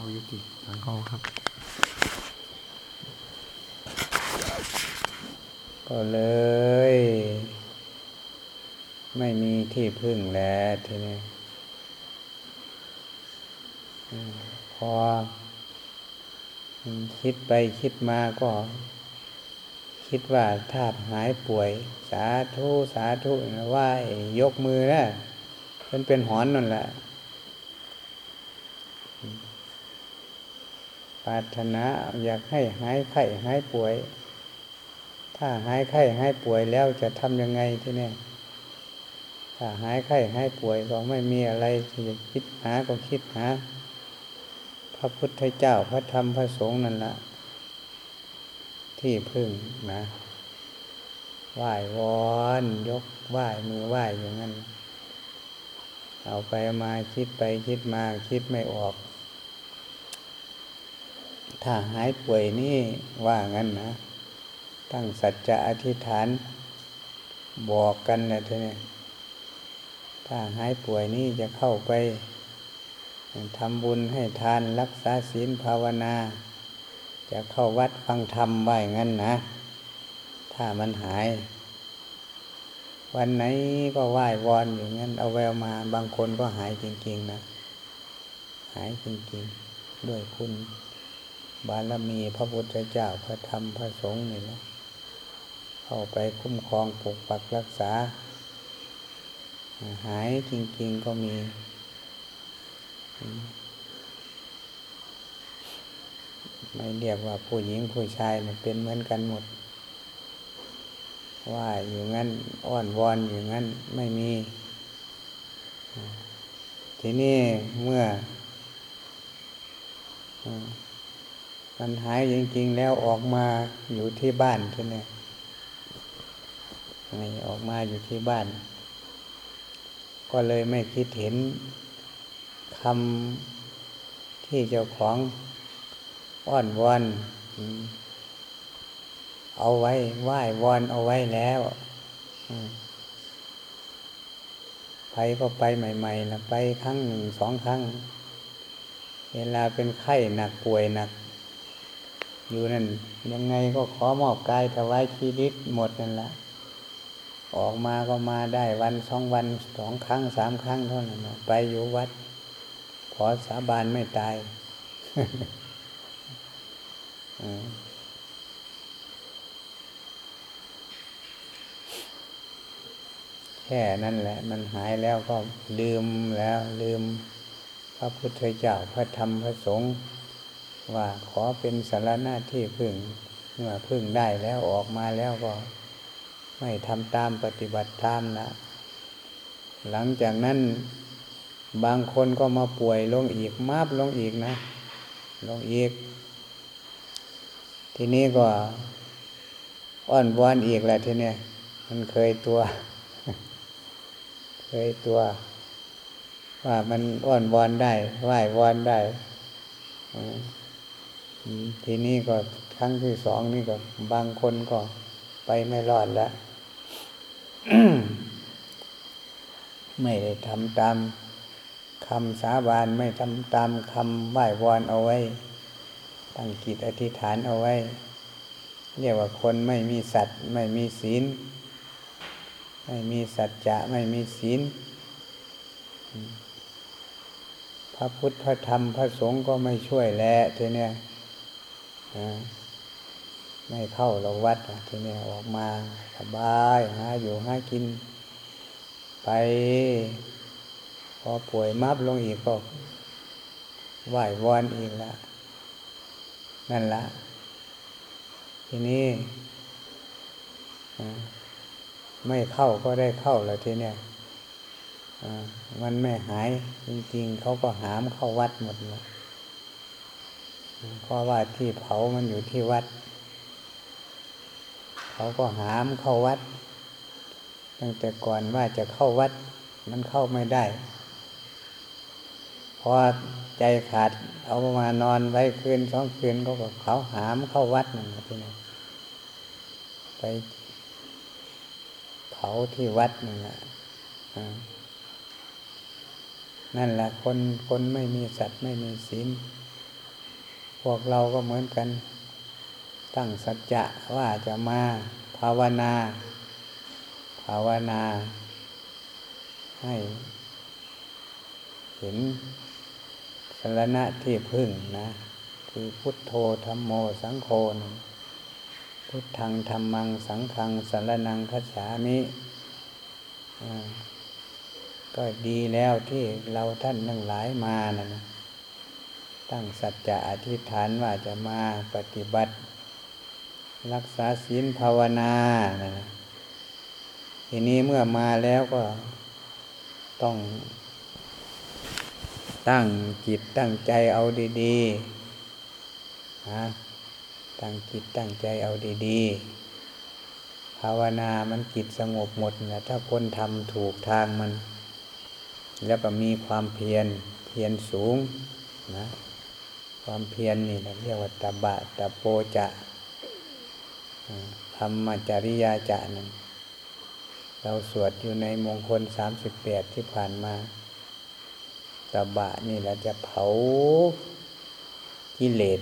เอายุติเอาครับ ก็เลย ไม่มีที่พึ่งแล้วทีนี้อืมพอคิดไปคิดมาก็ คิดว่าถ้าหายป่วย สาธุ สาธุนะไหว่า ยกมือนะมันเป็นหอนนั่นแหละป รารถนาอยากให้หายไข้หายป่วย ถ้าหายไข้หายป่วยแล้วจะทำยังไงที่เนี่ยถ้าหายไข้หายป่วยก็ไม่มีอะไรที่จะคิดหาก็คิดหา พระพุทธเจ้าพระธรรมพระสงฆ์นั่นละที่พึ่งนะไหว้วอนยกไหว้มือไหว้อย่างนั้น เอาไปมาคิดไปคิดมาคิดไม่ออก ถ้าหายป่วยนี่ว่างั้นนะ ตั้งสัจจะอธิษฐาน บอกกันนะทีนี้ถ้าหายป่วยนี่จะเข้าไปทำบุญให้ทานรักษาศีลภาวนา จะเข้าวัดฟังธรรมไว้งั้นนะ ถ้ามันหาย วันไหนก็ไหว้วอนอย่างนั้น เอาแววมาบางคนก็หายจริง ๆ นะ หายจริง ๆ ด้วยคุณ บารมีพระพุทธเจ้าพระธรรมพระสงฆ์นี่นะเข้าไปคุ้มครองปกปักรักษา หายจริง ๆก็มีไม่เรียกว่าผู้หญิงผู้ชายมันเป็นเหมือนกันหมด ว่าอยู่งั้นอ้อนวอนอยู่งั้นไม่มี ทีนี้เมื่อ มันหายจริง ๆ แล้วออกมาอยู่ที่บ้านใช่ไหมไม่ออกมาอยู่ที่บ้าน ก็เลยไม่คิดเห็นคำที่เจ้าของอ้อนวอนเอาไว้ไหว้วอนเอาไว้แล้วไปก็ไปใหม่ๆนะไปครั้งหนึ่งสองครั้ง เวลาเป็นไข้หนักป่วยหนัก อยู่นั่นยังไงก็ขอมอบกายถวายชีวิตหมดนั่นละออกมาก็มาได้วันสองวันสองครั้งสามครั้งเท่านั้นไปอยู่วัด ขอสาบานไม่ตายแค่นั้นแหละ มันหายแล้วก็ลืมแล้วลืมพระพุทธเจ้าพระธรรมพระสงฆ์ ว่าขอเป็นสารหน้าที่พึ่งเมื่อพึ่งได้แล้วออกมาแล้วก็ ไม่ทำตามปฏิบัติตามนะ หลังจากนั้นบางคนก็มาป่วยลงอีกมาบลงอีกนะ ลงอีก ทีนี้ก็อ้อนวอนอีกแหละทีเนี้ยมันเคยตัว เคยตัว ว่ามันอ้อนวอนได้ไหว้วอนได้ ทีนี้ก็ครั้งที่สองนี่ก็บางคนก็ไปไม่รอดแล้วไม่ได้ทำตามคำสาบานไม่ทำตามคำไหว้วอนเอาไว้ ตั้งกิจอธิษฐานเอาไว้ เรียกว่าคนไม่มีสัตว์ ไม่มีศีล ไม่มีสัจจะไม่มีศีล พระพุทธพระธรรมพระสงฆ์ก็ไม่ช่วยแล้วทีเนี้ย ไม่เข้าเราวัดทีนี้ออกมาสบายหาอยู่หากิน ไป พอป่วยมับลงอีกก็ไหว้วอนอีกแล้วนั่นละทีนี้ไม่เข้าก็ได้เข้าแล้วทีเนี้ยมันไม่หายจริงๆเขาก็หามเข้าวัดหมดเลย เพราะว่าที่เผามันอยู่ที่วัด เขาก็หามเข้าวัด ตั้งแต่ก่อนว่าจะเข้าวัด มันเข้าไม่ได้ พอใจขาดเอามานอนไว้คืนสองคืนก็เขาหามเข้าวัดนั่นทีนี้ไปเผาที่วัดนั่นแหละนั่นแหละคนคนไม่มีสัตว์ไม่มีศีล พวกเราก็เหมือนกัน ตั้งสัจจะว่าจะมาภาวนา ภาวนา ให้เห็นสรณะที่พึ่งนะ คือพุทโธธรรมโมสังโฆนะพุทธังธรรมังสังฆังสารนังคัจฉามิก็ดีแล้วที่เราท่านทั้งหลายมานะนะ ตั้งสัจจะอธิษฐานว่าจะมาปฏิบัติ รักษาศีลภาวนานะทีนี้เมื่อมาแล้วก็ต้อง ตั้งจิตตั้งใจเอาดีๆนะตั้งจิตตั้งใจเอาดีๆ ภาวนามันจิตสงบหมดนะถ้าคนทำถูกทางมัน แล้วก็มีความเพียรเพียรสูงนะ ความเพียรนนี่เราเรียกว่าตบะตะโปจะธรรมจริยาจะนั่นเราสวดอยู่ในมงคลสามสิบแปดที่ผ่านมาตบะนี่เราจะเผากิเลส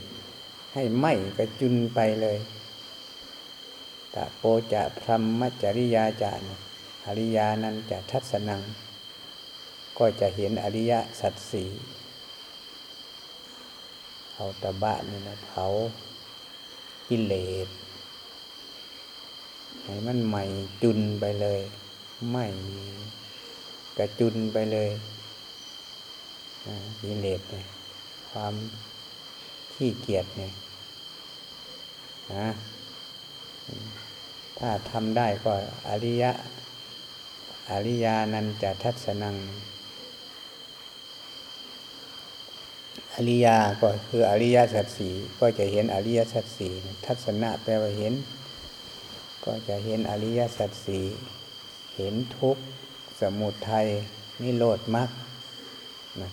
ให้ไหมกระจุนไปเลยตะโปจะพรหมจริยาจารอริยานั้นจะทัศนัง ก็จะเห็นอริยสัจสีเอาตะบะนี่นะเผากิเลสให้มันใหม่จุนไปเลยไม่กระจุนไปเลยกิเลสเนี่ยความขี้เกียจเนี่ยนะถ้าทำได้ก็อริยะ อริยานันจะทัศนัง อ ริยาก็คืออริยสัจสีก็จะเห็นอริยสัจสีทัศนะแปลว่าเห็น ก็จะเห็นอริยสัจสีเห็นทุกข์สมุทัยนิโรธมรรคนะ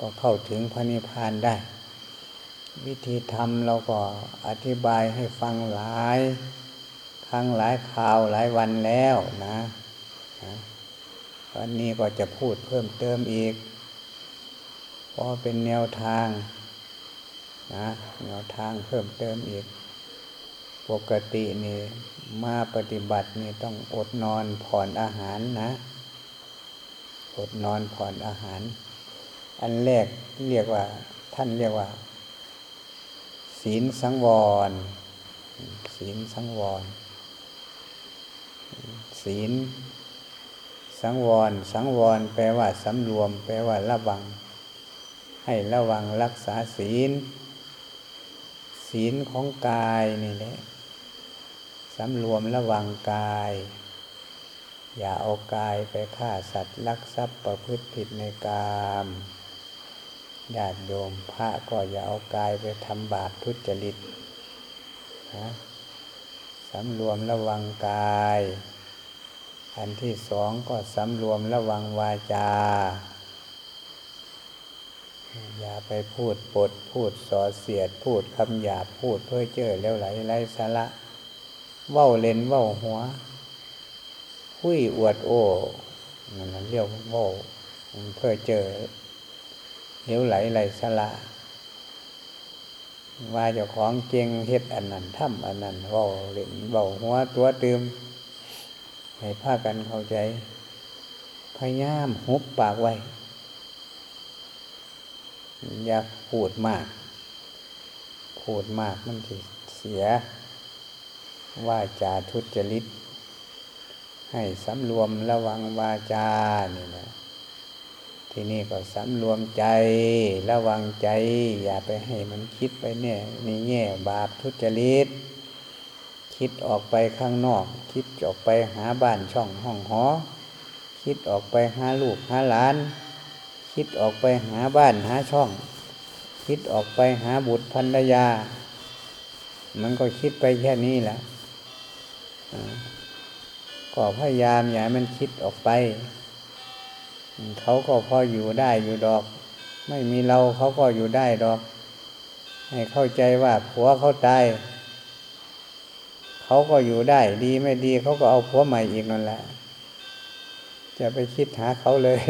ก็เข้าถึงพระนิพพานได้ วิธีทำเราก็อธิบายให้ฟังหลาย ครั้งหลายข่าวหลายวันแล้วนะนะวันนี้ก็จะพูดเพิ่มเติมอีก พราะเป็นแนวทางนะแนวทางเพิ่มเติมอีก ปกตินี่มาปฏิบัตินี่ต้องอดนอนผ่อนอาหารนะ อดนอนผ่อนอาหาร อันแรกเรียกว่าท่านเรียกว่า ศีลสังวร ศีลสังวร ศีลสังวร สังวร แปลว่าสำรวม แปลว่าระวัง ให้ระวังรักษาศีล ศีลของกายนี่แหละสำรวมระวังกาย อย่าเอากายไปฆ่าสัตว์ลักทรัพย์ประพฤติผิดในกามญาติโยมพระก็อย่าเอากายไปทำบาปทุจริตนะสำรวมระวังกาย อันที่สองก็สำรวมระวังวาจา อย่าไปพูดปดพูดส่อเสียด พูดคำหยาบพูดเพื่อเจ้อแล้วไหลไรสาระเว้าเล่นเว้าหัว คุยอวดโอ้นั่นเรียกว่าเว้าเพื่อเจอเหลวไหลไหลสละว่าเจ้าของเจงเฮ็ดอันนั้นทำอันนั้นเว้าเล่นเว้าหัวตัวเตืมให้พากันเข้าใจพยายามหุบปากไว้ อย่าพูดมาก พูดมากมันจะเสียว่าจาทุจริต ให้สำรวมระวังวาจานี่นะที่นี่ก็สำรวมใจ ระวังใจ อย่าไปให้มันคิดไปเนี่ยในแง่บาปทุจริต คิดออกไปข้างนอก คิดออกไปหาบ้านช่องห้องหอ คิดออกไปหาลูกหาหลาน คิดออกไปหาบ้านหาช่อง คิดออกไปหาบุตรภรรยา มันก็คิดไปแค่นี้แหละก็พยายามอย่ามันคิดออกไป เขาก็พออยู่ได้อยู่ดอก ไม่มีเราเขาก็อยู่ได้ดอก ให้เข้าใจว่าผัวเขาตายเขาก็อยู่ได้ดีไม่ดีเขาก็เอาผัวใหม่อีกนั่นแหละ จะไปคิดหาเขาเลย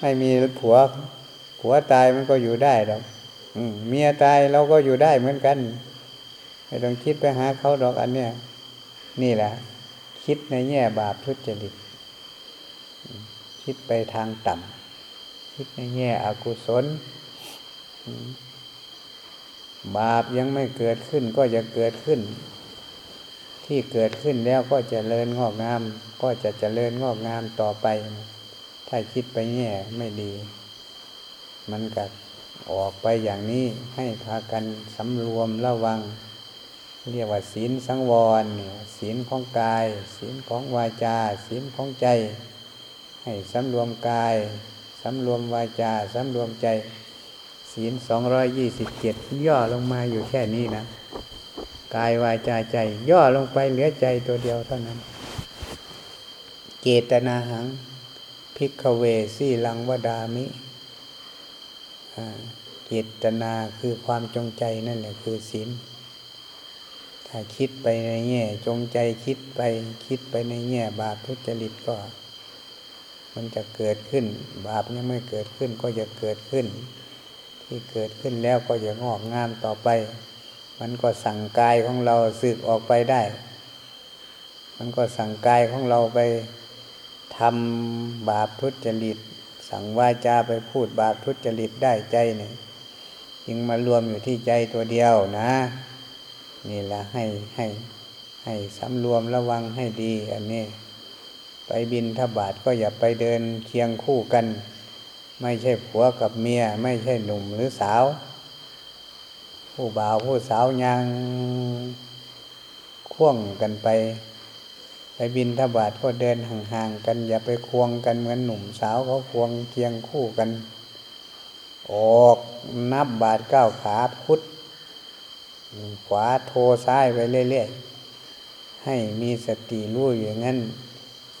ไม่มีผัวผัวตายมันก็อยู่ได้หรอกเมียตายเราก็อยู่ได้เหมือนกัน ไม่ต้องคิดไปหาเขาดอกอันเนี้ยนี่แหละ คิดในแง่บาปทุจริต คิดไปทางต่ำคิดในแง่อกุศล บาปยังไม่เกิดขึ้นก็จะเกิดขึ้น ที่เกิดขึ้นแล้วก็จะเจริญงอกงาม ก็จะเจริญงอกงามต่อไป ถ้าคิดไปแง่ไม่ดี มันก็ออกไปอย่างนี้ให้พากันสำรวมระวัง เรียกว่าศีลสังวรศีลของกาย ศีลของวาจา ศีลของใจ ให้สำรวมกายสำรวมวาจาสำรวมใจ ศีลสองร้อยยี่สิบเจ็ดย่อลงมาอยู่แค่นี้นะ กายวาจาใจ ย่อลงไปเหลือใจตัวเดียวเท่านั้น เจตนาหัง พิกเวสีลังวดามิอ่าเจตนาคือความจงใจนั่นแหละคือศีลถ้าคิดไปในแง่จงใจคิดไปคิดไปในแง่บาปทุจริตก็ มันจะเกิดขึ้น บาปยังไม่เกิดขึ้นก็จะเกิดขึ้น ที่เกิดขึ้นแล้วก็จะงอกงามต่อไป มันก็สั่งกายของเราสึกออกไปได้ มันก็สั่งกายของเราไป ทำบาปทุจริต สั่งวาจาไปพูดบาปทุจริตได้ใจเนี่ยจึงมารวมอยู่ที่ใจตัวเดียวนะ นี่แหละให้ให้ให้สำรวมระวังให้ดีอันนี้ ไปบินทบาทก็อย่าไปเดินเคียงคู่กัน ไม่ใช่ผัวกับเมีย ไม่ใช่หนุ่มหรือสาว ผู้บ่าวผู้สาวยังควงกันไป ไปบินทบาทก็เดินห่างๆกัน อย่าไปควงกันเหมือนหนุ่มสาวเขาควงเคียงคู่กัน ออกนับบาทก้าขาพุทธขวาโทซ้ายไปเรื่อยๆ ให้มีสติรู้อย่างนั้น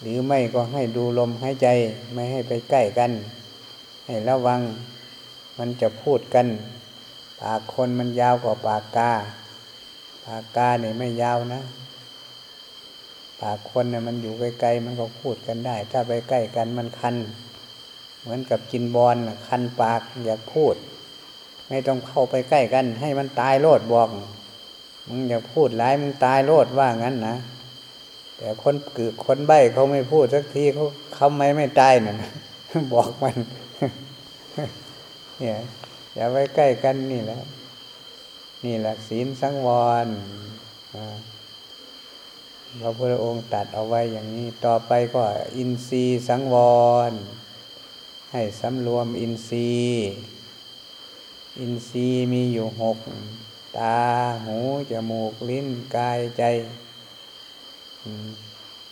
หรือไม่ก็ให้ดูลมหายใจไม่ให้ไปใกล้กัน ให้ระวังมันจะพูดกัน ปากคนมันยาวกว่าปากกา ปากกาเนี่ยไม่ยาวนะ ปากคนเนี่ยมันอยู่ไกลๆมันก็พูดกันได้ ถ้าไปใกล้กันมันคัน เหมือนกับกินบอลคันปากอย่าพูด ไม่ต้องเข้าไปใกล้กัน ให้มันตายโลดบอกมึงอย่าพูดร้ายมึงตายโลดว่างั้นนะแต่คนกือคนใบ้เขาไม่พูดสักทีเขาเขาไม่ไม่ตายน่ะบอกมัน เนี่ยอย่าไปใกล้กันนี่แหละนี่แหละศีลสังวร พระพุทธองค์ตัดเอาไว้อย่างนี้ ต่อไปก็อินทรีย์สังวร ให้สำรวมอินทรีย์ อินทรีย์มีอยู่หก ตา หู จมูก ลิ้น กาย ใจ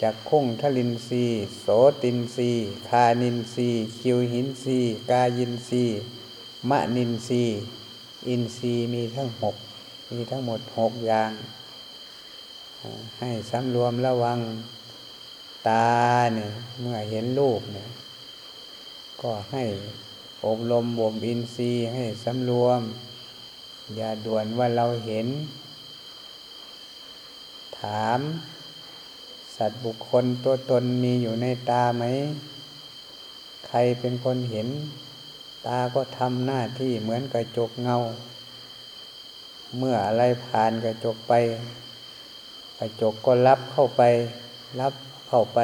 จักคุ้งทลินทรีย์โสตินทรีย์ฆานินทรีย์ชิวหินทรีย์กายินทรีย์มนินทรีย์ อินทรีย์มีทั้งหก มีทั้งหมดหกอย่าง ให้สำรวมระวังตาเนี่ยเมื่อเห็นรูปเนี่ย ก็ให้อบรมบ่มอินทรีย์ให้สำรวม อย่าด่วนว่าเราเห็น ถาม สัตว์บุคคลตัวตนมีอยู่ในตาไหม ใครเป็นคนเห็น ตาก็ทำหน้าที่เหมือนกระจกเงา เมื่ออะไรผ่านกระจกไป กระจกก็รับเข้าไป รับเข้าไป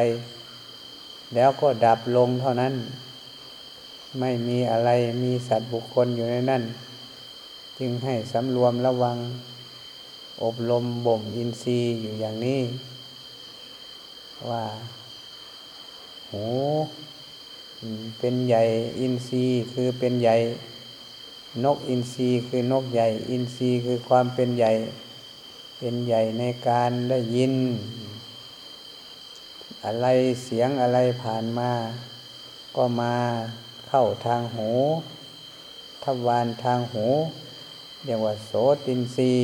แล้วก็ดับลงเท่านั้น ไม่มีอะไรมีสัตว์บุคคลอยู่ในนั้น จึงให้สำรวมระวัง อบรมบ่มอินทรีย์อยู่อย่างนี้ ว่าโหเป็นใหญ่อินทรีย์คือเป็นใหญ่ นกอินทรีย์คือนกใหญ่ อินทรีย์คือความเป็นใหญ่ เป็นใหญ่ในการได้ยิน อะไรเสียงอะไรผ่านมา ก็มาเข้าทางหูทวารทางหูเรียกว่าโสตินรี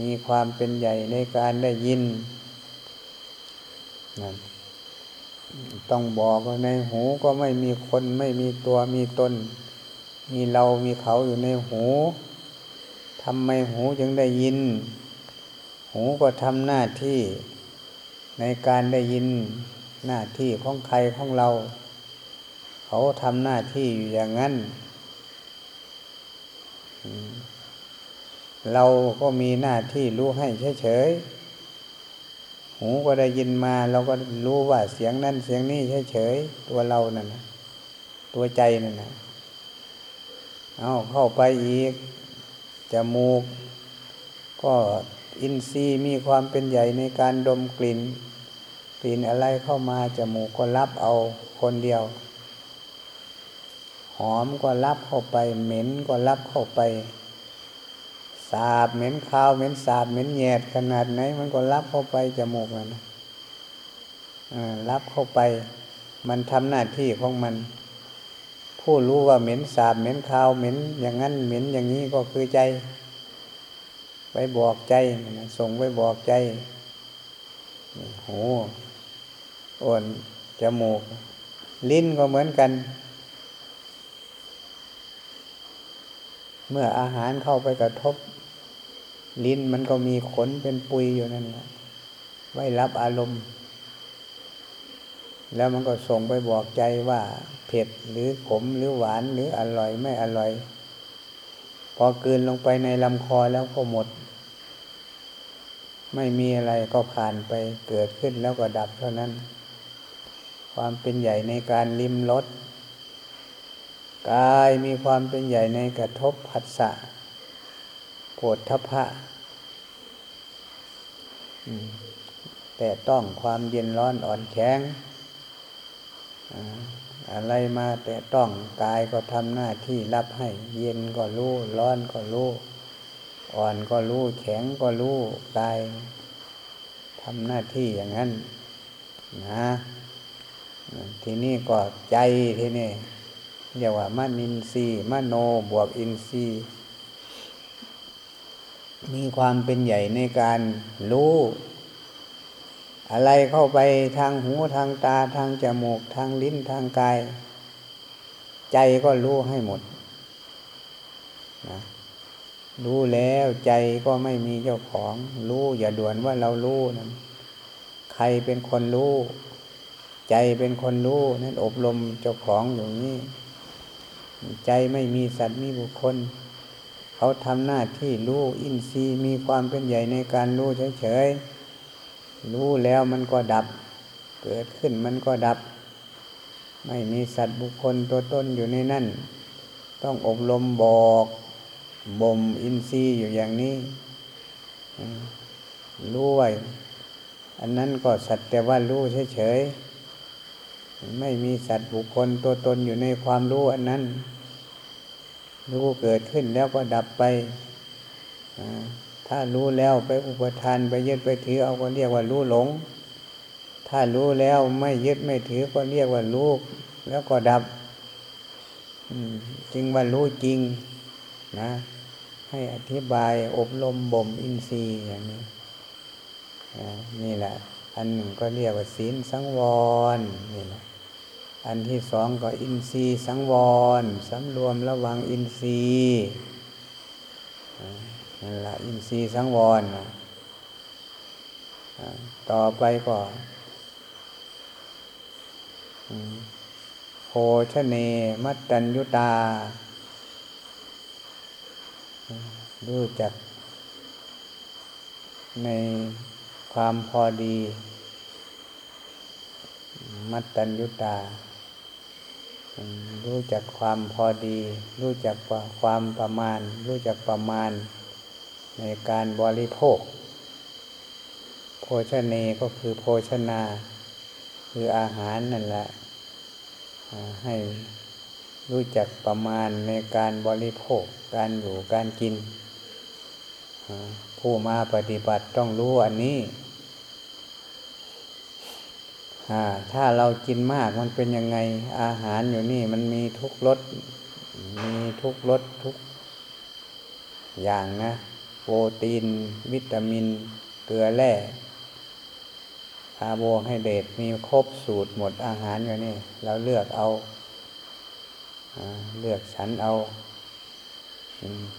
มีความเป็นใหญ่ในการได้ยิน ต้องบอกว่าในหูก็ไม่มีคนไม่มีตัวมีตน มีเรามีเขาอยู่ในหู ทำไมหูจึงได้ยิน หูก็ทำหน้าที่ในการได้ยินหน้าที่ของใครของเรา เขาทำหน้าที่อยู่อย่างนั้น เราก็มีหน้าที่รู้ให้เฉยๆ หูก็ได้ยินมา เราก็รู้ว่าเสียงนั้นเสียงนี้เฉยๆ ตัวเรานั่นนะตัวใจนั่นนะเอาเข้าไปอีก จมูก ก็อินทรีย์มีความเป็นใหญ่ในการดมกลิ่น กลิ่นอะไรเข้ามาจมูกก็รับเอาคนเดียว หอมก็รับเข้าไป เหม็นก็รับเข้าไป สาบเหม็นข้าวเหม็นสาบเหม็นแยดขนาดไหนมันก็รับเข้าไปจมูกมันรับเข้าไป มันทำหน้าที่ของมัน ผู้รู้ว่าเหม็นสาบเหม็นข้าวเหม็นอย่างนั้นเหม็นอย่างนี้ก็คือใจ ไปบอกใจส่งไปบอกใจหูอ่อนจมูก ลิ้นก็เหมือนกัน เมื่ออาหารเข้าไปกระทบ ลิ้นมันก็มีขนเป็นปุยอยู่นั่นแหละไว้รับอารมณ์ แล้วมันก็ส่งไปบอกใจว่า เผ็ดหรือขมหรือหวานหรืออร่อยไม่อร่อย พอกืนลงไปในลำคอแล้วก็หมด ไม่มีอะไรก็ผ่านไปเกิดขึ้นแล้วก็ดับเท่านั้น ความเป็นใหญ่ในการลิมรสกายมีความเป็นใหญ่ในกระทบผัสสะโผฏฐพะแต่ต้องความเย็นร้อนอ่อนแข็ง อะไรมาแต่ต้องกายก็ทำหน้าที่รับให้ เย็นก็รู้ ร้อนก็รู้ อ่อนก็รู้ แข็งก็รู้กายทำหน้าที่อย่างนั้นนะทีนี้ก็ใจทีนี้เรียกว่ามนินทรีย์มโนบวกอินทรีย์มีความเป็นใหญ่ในการรู้ อะไรเข้าไปทางหูทางตาทางจมูกทางลิ้นทางกาย ใจก็รู้ให้หมดนะรู้แล้วใจก็ไม่มีเจ้าของ รู้อย่าด่วนว่าเรารู้นะใครเป็นคนรู้ ใจเป็นคนรู้นั่นอบรมเจ้าของอยู่นี้ใจไม่มีสัตว์มีบุคคล เขาทำหน้าที่รู้อินทรีย์มีความเป็นใหญ่ในการรู้เฉยๆ รู้แล้วมันก็ดับ เกิดขึ้นมันก็ดับ ไม่มีสัตว์บุคคลตัวตนอยู่ในนั่น ต้องอบรมบอกบ่มอินทรีย์อยู่อย่างนี้รู้ไว้อันนั้นก็สัตว์แต่ว่ารู้เฉยๆไม่มีสัตว์บุคคลตัวตนอยู่ในความรู้อันนั้น รู้เกิดขึ้นแล้วก็ดับไป ถ้ารู้แล้วไปอุปทานไปยึดไปถือเอาก็เรียกว่ารู้หลง ถ้ารู้แล้วไม่ยึดไม่ถือก็เรียกว่ารู้แล้วก็ดับจึงว่ารู้จริงนะ ให้อธิบายอบรมบ่มอินทรีย์อย่างนี้นี่แหละ อันหนึ่งก็เรียกว่าศีลสังวรนี่แหละอันที่สองก็อินทรีย์สังวรสำรวมระวังอินทรีย์ นั่นละอินทรีย์สังวรต่อไปก็โพชเน มัตตัญยุตา รู้จัก ในความพอดี มัตตัญยุตา รู้จักความพอดี รู้จักความประมาณ รู้จักประมาณ ในการบริโภค โภชเนก็คือโภชนา คืออาหารนั่นแหละให้รู้จักประมาณในการบริโภค การอยู่การกิน ผู้มาปฏิบัติต้องรู้อันนี้ ถ้าเรากินมากมันเป็นยังไง อาหารอยู่นี่มันมีทุกรส มีทุกรสทุกอย่างนะ โปรตีน วิตามิน เกลือแร่คาร์โบไฮเดรตมีครบสูตรหมดอาหารอยู่นี่เราเลือกเอาเลือกฉันเอา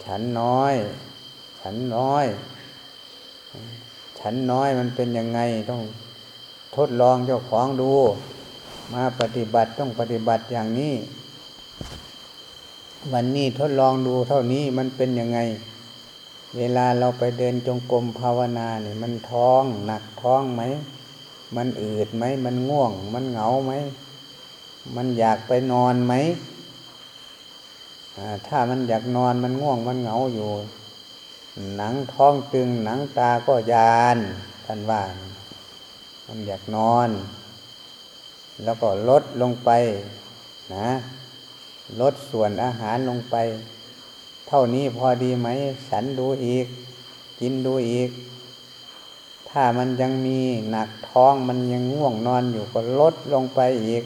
ฉันน้อย ฉันน้อย ฉันน้อยมันเป็นยังไงต้องทดลองเจ้าของดู มาปฏิบัติต้องปฏิบัติอย่างนี้ วันนี้ทดลองดูเท่านี้มันเป็นยังไง เวลาเราไปเดินจงกรมภาวนาเนี่ยมันท้องหนักท้องไหม มันอืดไหม มันง่วง มันเหงาไหม มันอยากไปนอนไหม ถ้ามันอยากนอนมันง่วงมันเหงาอยู่ หนังท้องตึงหนังตาก็ยานท่านว่า มันอยากนอน แล้วก็ลดลงไปนะลดส่วนอาหารลงไป เท่านี้พอดีไหม ฉันดูอีก กินดูอีก ถ้ามันยังมีหนักท้องมันยังง่วงนอนอยู่ก็ลดลงไปอีก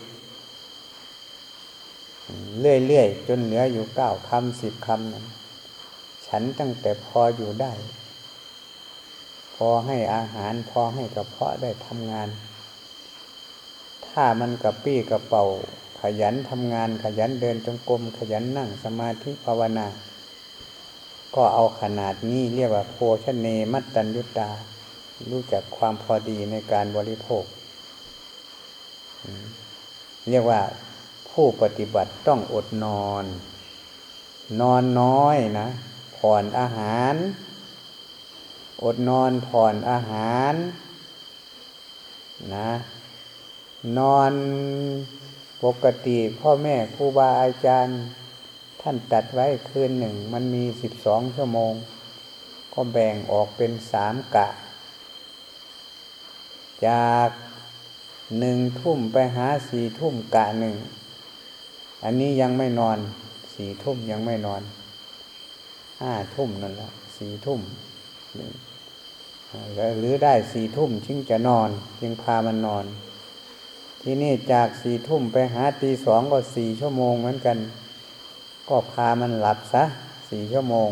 เรื่อยๆ จนเหลืออยู่เก้าคำสิบคำนั้นฉันตั้งแต่พออยู่ได้ พอให้อาหารพอให้กระเพาะได้ทำงาน ถ้ามันกระปี้กระเป๋าขยันทำงานขยันเดินจงกรมขยันนั่งสมาธิภาวนา ก็เอาขนาดนี้เรียกว่าโภชเนมัตตัญญุตา รู้จักความพอดีในการบริโภค เรียกว่าผู้ปฏิบัติต้องอดนอน นอนน้อยนะ ผ่อนอาหาร อดนอนผ่อนอาหาร นะ นอนปกติพ่อแม่ครูบาอาจารย์ ท่านตัดไว้คืนหนึ่งมันมีสิบสองชั่วโมง ก็แบ่งออกเป็นสามกะ จากหนึ่งทุ่มไปหาสี่ทุ่มกะหนึ่ง อันนี้ยังไม่นอนสี่ทุ่มยังไม่นอนห้าทุ่มนั่นแหละสี่ทุ่มหรือได้สี่ทุ่มจึงจะนอนจึงพามันนอน ที่นี่จากสี่ทุ่มไปหาตีสองก็สี่ชั่วโมงเหมือนกัน ก็พามันหลับซะสี่ชั่วโมง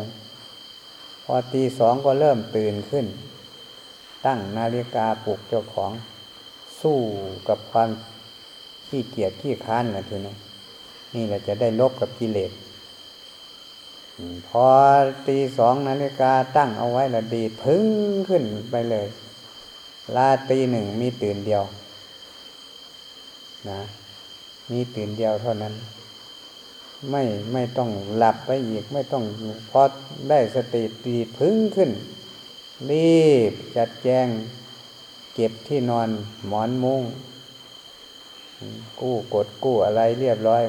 พอตีสองก็เริ่มตื่นขึ้น ตั้งนาฬิกาปลุกเจ้าของ สู้กับความขี้เกียจขี้ค้านนะทีนี้นี่แหละจะได้ลบกับกิเลสพอตีสองนาฬิกาตั้งเอาไว้ละดีพึ่งขึ้นไปเลย ลาตีหนึ่งมีตื่นเดียว นะ มีตื่นเดียวเท่านั้น ไม่ไม่ต้องหลับไปอีกไม่ต้องพอได้สติตีพึ่งขึ้น รีบจัดแจง เก็บที่นอนหมอนมุง้งกู้กดกู้อะไรเรียบร้อย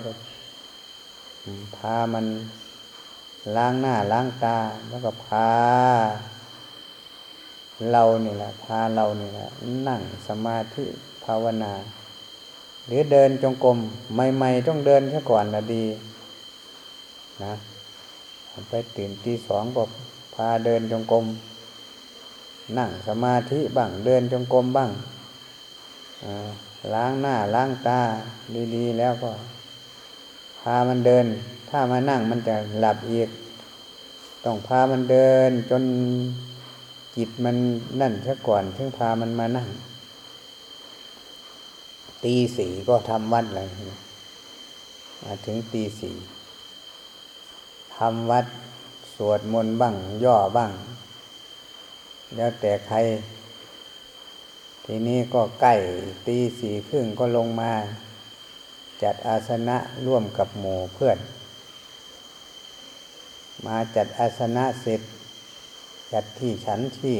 พามันล้างหน้าล้างตา แล้วก็พา เรานี่แหละพาเรานี่แหละนั่งสมาธิภาวนา หรือเดินจงกรมใหม่ ๆ ต้องเดินซะก่อนนะดี นะไปตื่นตีสองก็พาเดินจงกรมนั่งสมาธิบ้างเดินจงกรมบ้างล้างหน้าล้างตาดีๆ แล้วก็ พามันเดิน ถ้ามานั่งมันจะหลับอีก ต้องพามันเดินจนจิตมันนั่นซะก่อนถึงพามันมานั่ง ตีสี่ก็ทำวัดเลยมาถึงตีสี่ ทำวัดสวดมนต์บ้าง ย่อบ้าง แล้วแต่ใคร ทีนี้ก็ใกล้ตีสี่ครึ่งก็ลงมา จัดอาสนะร่วมกับหมู่เพื่อน มาจัดอาสนะเสร็จ จัดที่ฉันที่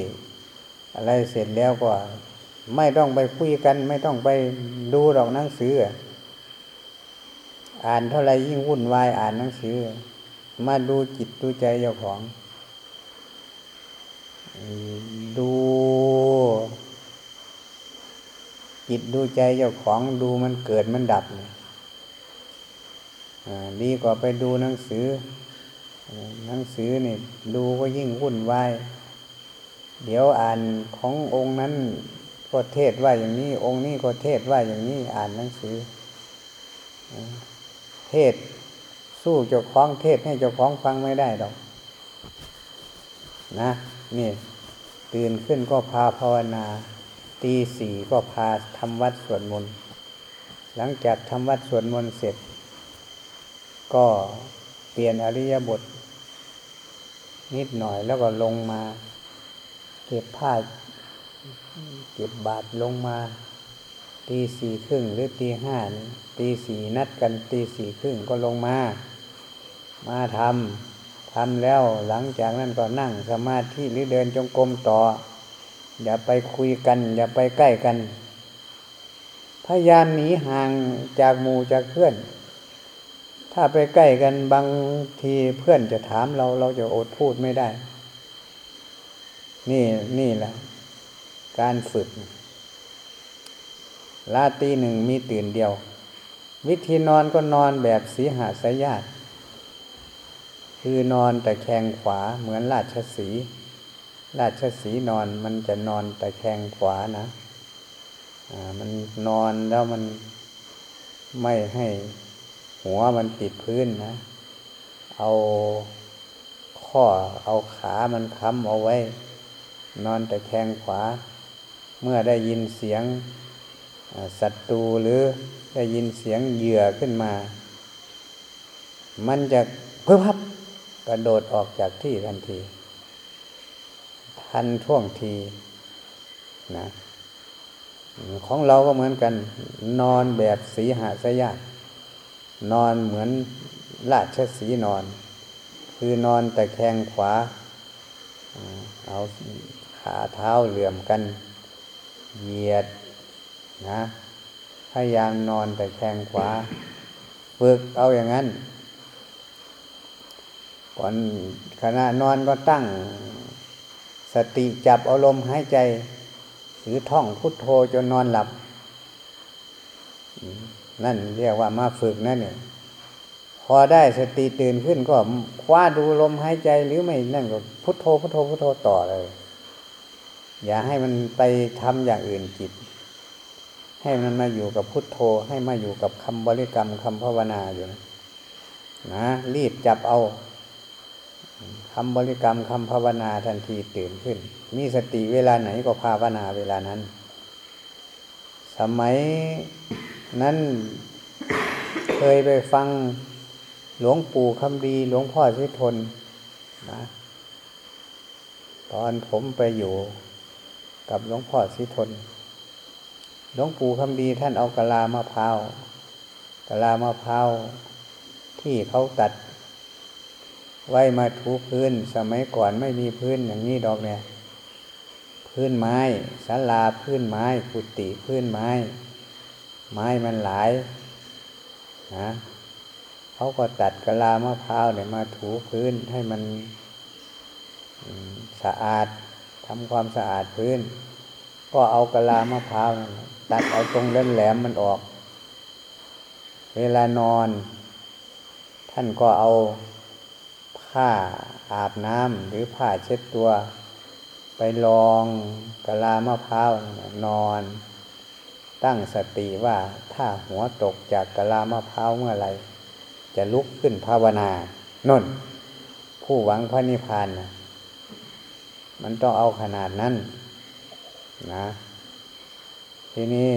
อะไรเสร็จแล้วก็ไม่ต้องไปคุยกัน ไม่ต้องไปดูดอกหนังสือ อ่านเท่าไรยิ่งวุ่นวายอ่านหนังสือ มาดูจิตดูใจเจ้าของ ดู จิตดูใจเจ้าของดูมันเกิดมันดับดีกว่าไปดูหนังสือ หนังสือนี่ดูก็ยิ่งวุ่นวายเดี๋ยวอ่านขององค์นั้นก็เทศว่าอย่างนี้ องค์นี้ก็เทศว่าอย่างนี้ อ่านหนังสือ เทศ สู้เจ้าของเทศให้เจ้าของฟังไม่ได้ดอก นะ นี่ตื่นขึ้นก็พาภาวนา ตีสี่ก็พาทำวัดสวดมนต์หลังจากทำวัดสวดมนต์เสร็จ ก็เปลี่ยนอริยบท นิดหน่อยแล้วก็ลงมา เก็บผ้าเก็บบาทลงมา ตีสี่ครึ่งหรือตีห้าตีสี่นัดกันตีสี่ครึ่งก็ลงมา มาทำทำแล้วหลังจากนั้นก็นั่งสมาธิหรือเดินจงกรมต่อ อย่าไปคุยกัน อย่าไปใกล้กัน พยายามหนีห่างจากหมู่จากเพื่อน ถ้าไปใกล้กันบางทีเพื่อนจะถามเราเราจะอดพูดไม่ได้ นี่นี่แหละการฝึก ลาตีหนึ่งมีตื่นเดียว วิธีนอนก็นอนแบบสีหาสยญาติคือนอนแต่แคงขวาเหมือนราชสี ราชสีนอนมันจะนอนแต่แคงขวานะมันนอนแล้วมันไม่ให้หัวมันติดพื้นนะ เอาข้อเอาขามันค้ำเอาไว้ นอนแต่แคงขวา เมื่อได้ยินเสียง ศัตรูหรือได้ยินเสียงเหยื่อขึ้นมา มันจะเพิ่มพับกระโดดออกจากที่ทันที ทันท่วงทีนะของเราก็เหมือนกัน นอนแบบสีหาสยาตนอนเหมือนราชสีนอน คือนอนแต่แคงขวา เอาขาเท้าเหลื่อมกัน เหยียด นะพยายามนอนแต่แคงขวาฝึกเอาอย่างนั้น ก่อนขณะนอนก็ตั้ง สติจับอารมณ์หายใจ หรือท่องพุทโธจนนอนหลับ นั่นเรียกว่ามาฝึกนั่นเนี่ยพอได้สติตื่นขึ้นก็คว้าดูลมหายใจหรือไม่นั่นก็พุทโธพุทโธพุทโธต่อเลย อย่าให้มันไปทำอย่างอื่นจิต ให้มันมาอยู่กับพุทโธ ให้มาอยู่กับคำบริกรรมคำภาวนาอยู่นะนะรีบจับเอาคำบริกรรมคำภาวนาทันทีตื่นขึ้น มีสติเวลาไหนก็ภาวนาเวลานั้น สมัยนั้นเคยไปฟังหลวงปู่คำดีหลวงพ่อสิทนนะตอนผมไปอยู่กับหลวงพ่อสิทน หลวงปู่คำดีท่านเอากะลามะพร้าวกะลามะพร้าวที่เขาตัด ไว้มาถูพื้น สมัยก่อนไม่มีพื้นอย่างนี้ดอกเนี่ย พื้นไม้ศาลาพื้นไม้กุฏิพื้นไม้ ไม้มันหลายนะเขาก็ตัดกะลามะพร้าวเนี่ยมาถูพื้นให้มันสะอาดทำความสะอาดพื้น ก็เอากะลามะพร้าว ตัดเอาตรงแหลมมันออก เวลานอน ท่านก็เอาผ้าอาบน้ำหรือผ้าเช็ดตัว ไปลองกะลามะพร้าวนอน ตั้งสติว่าถ้าหัวตกจากกะลามะพร้าวเมื่อไรจะลุกขึ้นภาวนานนผู้หวังพระนิพพานนะมันต้องเอาขนาดนั้นนะ ทีนี้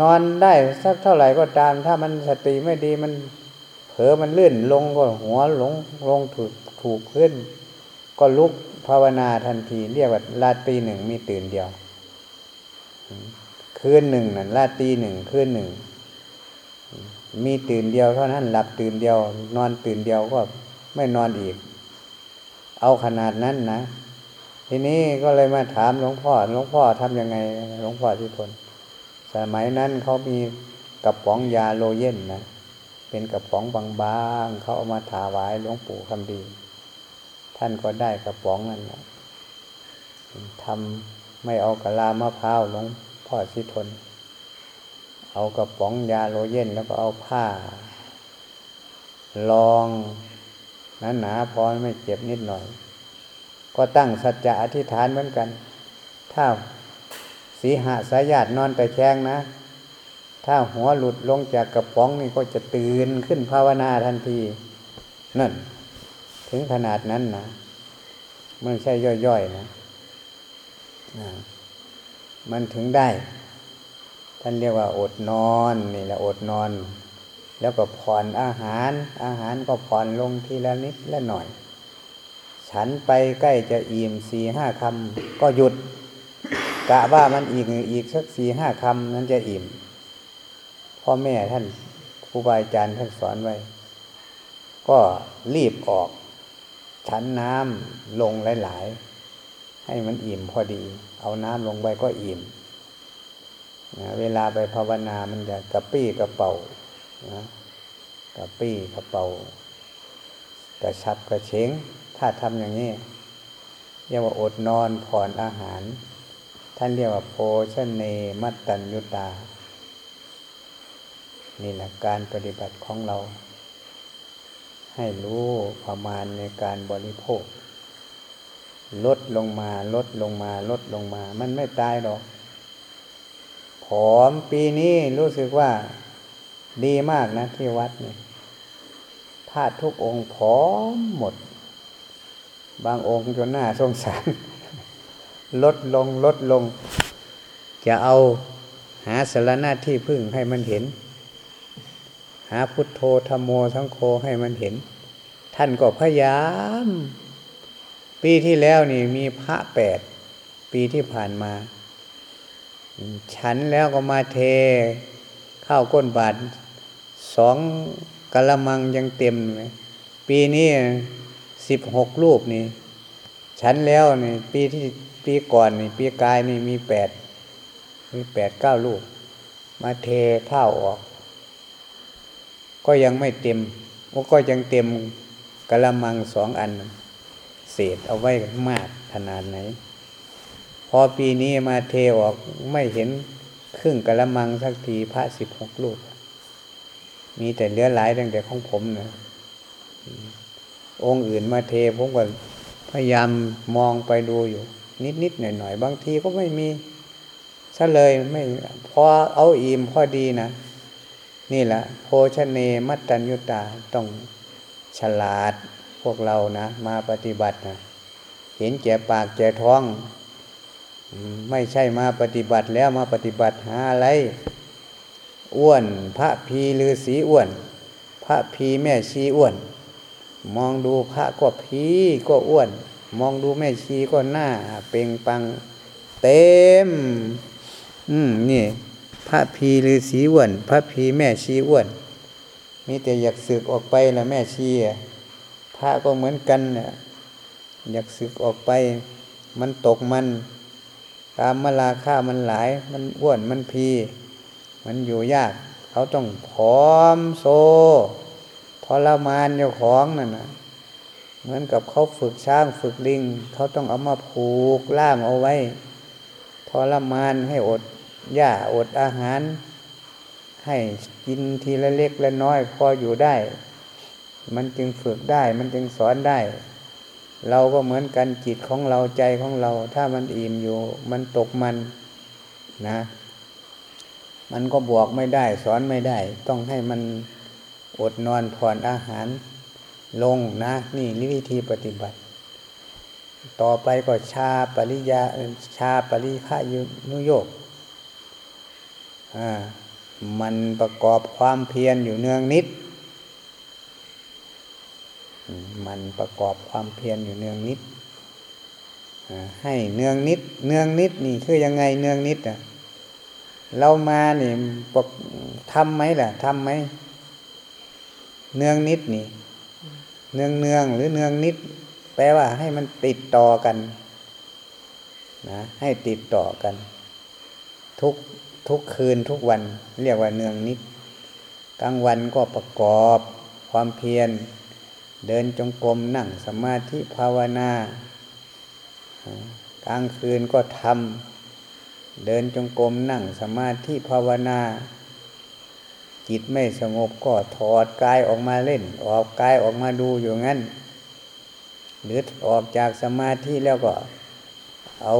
นอนได้สักเท่าไหร่ก็ตาม ถ้ามันสติไม่ดีมันเผลอมันลื่นลงก็หัวลงลงถูกถูกขึ้น ก็ลุกภาวนาทันที เรียกว่าลาตีหนึ่งมีตื่นเดียว คืนหนึ่งนั่นลาตีหนึ่งคืนหนึ่ง มีตื่นเดียวเท่านั้นหลับตื่นเดียว นอนตื่นเดียวก็ไม่นอนอีก เอาขนาดนั้นนะ ทีนี้ก็เลยมาถามหลวงพ่อหลวงพ่อทำยังไงหลวงพ่อที่ทนสมัยนั้นเขามีกระป๋องยาโลเย็นนะเป็นกระป๋องบางๆเขาเอามาถาวายหลวงปู่คำดี ท่านก็ได้กระป๋องนั้นนะทำไม่เอากระลามะพร้าวหลวงพ่อสิทน เอากระป๋องยาโลเย็นแล้วก็เอาผ้า ลองหนาๆพอไม่เจ็บนิดหน่อย ก็ตั้งสัจจะอธิษฐานเหมือนกัน ถ้าสีหาสายาตนอนแต่แข้งนะ ถ้าหัวหลุดลงจากกระป๋องนี่ก็จะตื่นขึ้นภาวนาทันที นั่น ถึงขนาดนั้นนะมันใช่ย่อยๆนะมันถึงได้ ท่านเรียกว่าอดนอนนี่แหละอดนอน แล้วก็ผ่อนอาหาร อาหารก็ผ่อนลงทีละนิดละหน่อย ฉันไปใกล้จะอิ่มสี่ห้าคำก็หยุด กะว่ามันอีกอีกสักสี่ห้าคำนั้นจะอิ่ม พ่อแม่ท่านครูบาอาจารย์ท่านสอนไว้ ก็รีบออกชั้นน้ำลงหลาย ๆ ให้มันอิ่มพอดี เอาน้ำลงไปก็อิ่มนะเวลาไปภาวนามันจะกระปี้กระเป๋านะกระปี้กระเป๋ากระชับกระเชง ถ้าทำอย่างนี้เรียกว่าอดนอนผ่อนอาหาร ท่านเรียกว่าโพชเนมัตตัญยุตา นี่แหละการปฏิบัติของเรา ให้รู้ประมาณในการบริโภค ลดลงมาลดลงมาลดลงมา มันไม่ตายหรอกผอมปีนี้รู้สึกว่าดีมากนะที่วัดเนี่ยพระทุกองค์ผอมหมด บางองค์จนหน้าสงสาร ลดลงลดลง จะเอาหาสารหน้าที่พึ่งให้มันเห็น หาพุทโธธรรมโมทั้งโคให้มันเห็น ท่านก็พยายาม ปีที่แล้วนี่มีพระแปด ปีที่ผ่านมา ฉันแล้วก็มาเทข้าวก้นบาทสองกะละมังยังเต็มเลยปีนี้ สิบหกรูปนี่ฉันแล้วนี่ปีที่ปีก่อนนี่ปีกายนี่มีแปดมีแปดเก้าลูก มาเทข้าวออก ก็ยังไม่เต็มก็ยังเต็มกะละมังสองอัน เศษเอาไว้มากขนาดไหน พอปีนี้มาเทออกไม่เห็นครึ่งกะละมังสักทีพระสิบหกลูก มีแต่เหลือหลายตั้งแต่ของผมนะ องค์อื่นมาเทผมก็พยายามมองไปดูอยู่ นิดๆหน่อยๆบางทีก็ไม่มีซะเลยไม่พอเอาอิ่มพอดีนะ นี่แหละโพชเนมัตตัญญุตาต้องฉลาดพวกเรานะ มาปฏิบัตินะเห็นแก่ปากแก่ท้อง ไม่ใช่มาปฏิบัติแล้วมาปฏิบัติหาอะไร อ้วน พระพีลือสีอ้วน พระพีแม่ชีอ้วน มองดูพระก็พีก็อ้วน มองดูแม่ชีก็หน้า เป่งปังเต็ม อืมนี่ พระพีลือสีอ้วน พระพีแม่ชีอ้วน มีแต่อยากสึกออกไปละแม่ชีพระก็เหมือนกันเนี่ยอยากสึกออกไป มันตกมันตามมาลาค่ามันหลาย มันอ้วนมันพี มันอยู่ยาก เขาต้องผอมโซ รมานเจ้าของนั่นนะเหมือนกับเขาฝึกช้างฝึกลิง เขาต้องเอามาผูกล่ามเอาไว้ทรมานให้อดหญ้าอดอาหาร ให้กินทีละเล็กละน้อยพออยู่ได้ มันจึงฝึกได้มันจึงสอนได้ เราก็เหมือนกันจิตของเราใจของเรา ถ้ามันอิ่มอยู่ มันตกมันนะ มันก็บวกไม่ได้ สอนไม่ได้ ต้องให้มัน อดนอนผ่อนอาหารลงนะ นี่วิธีปฏิบัติ ต่อไปก็ชาปริยาชาปริฆายุนุโยกมันประกอบความเพียรอยู่เนืองนิด มันประกอบความเพียรอยู่เนืองนิด ให้เนืองนิด เนืองนิดนี่คือยังไงเนืองนิดอะเรามานี่ทำไหมล่ะทำไหม เนืองนิดนี่ เนืองเนืองหรือเนืองนิด แปลว่าให้มันติดต่อกันนะให้ติดต่อกัน ทุกทุกคืนทุกวัน เรียกว่าเนืองนิด กลางวันก็ประกอบความเพียร เดินจงกรมนั่งสมาธิภาวนา กลางคืนก็ทำเดินจงกรมนั่งสมาธิภาวนา จิตไม่สงบก็ถอดกายออกมาเล่น ออกกายออกมาดูอยู่งั้น หรือออกจากสมาธิแล้วก็ เอา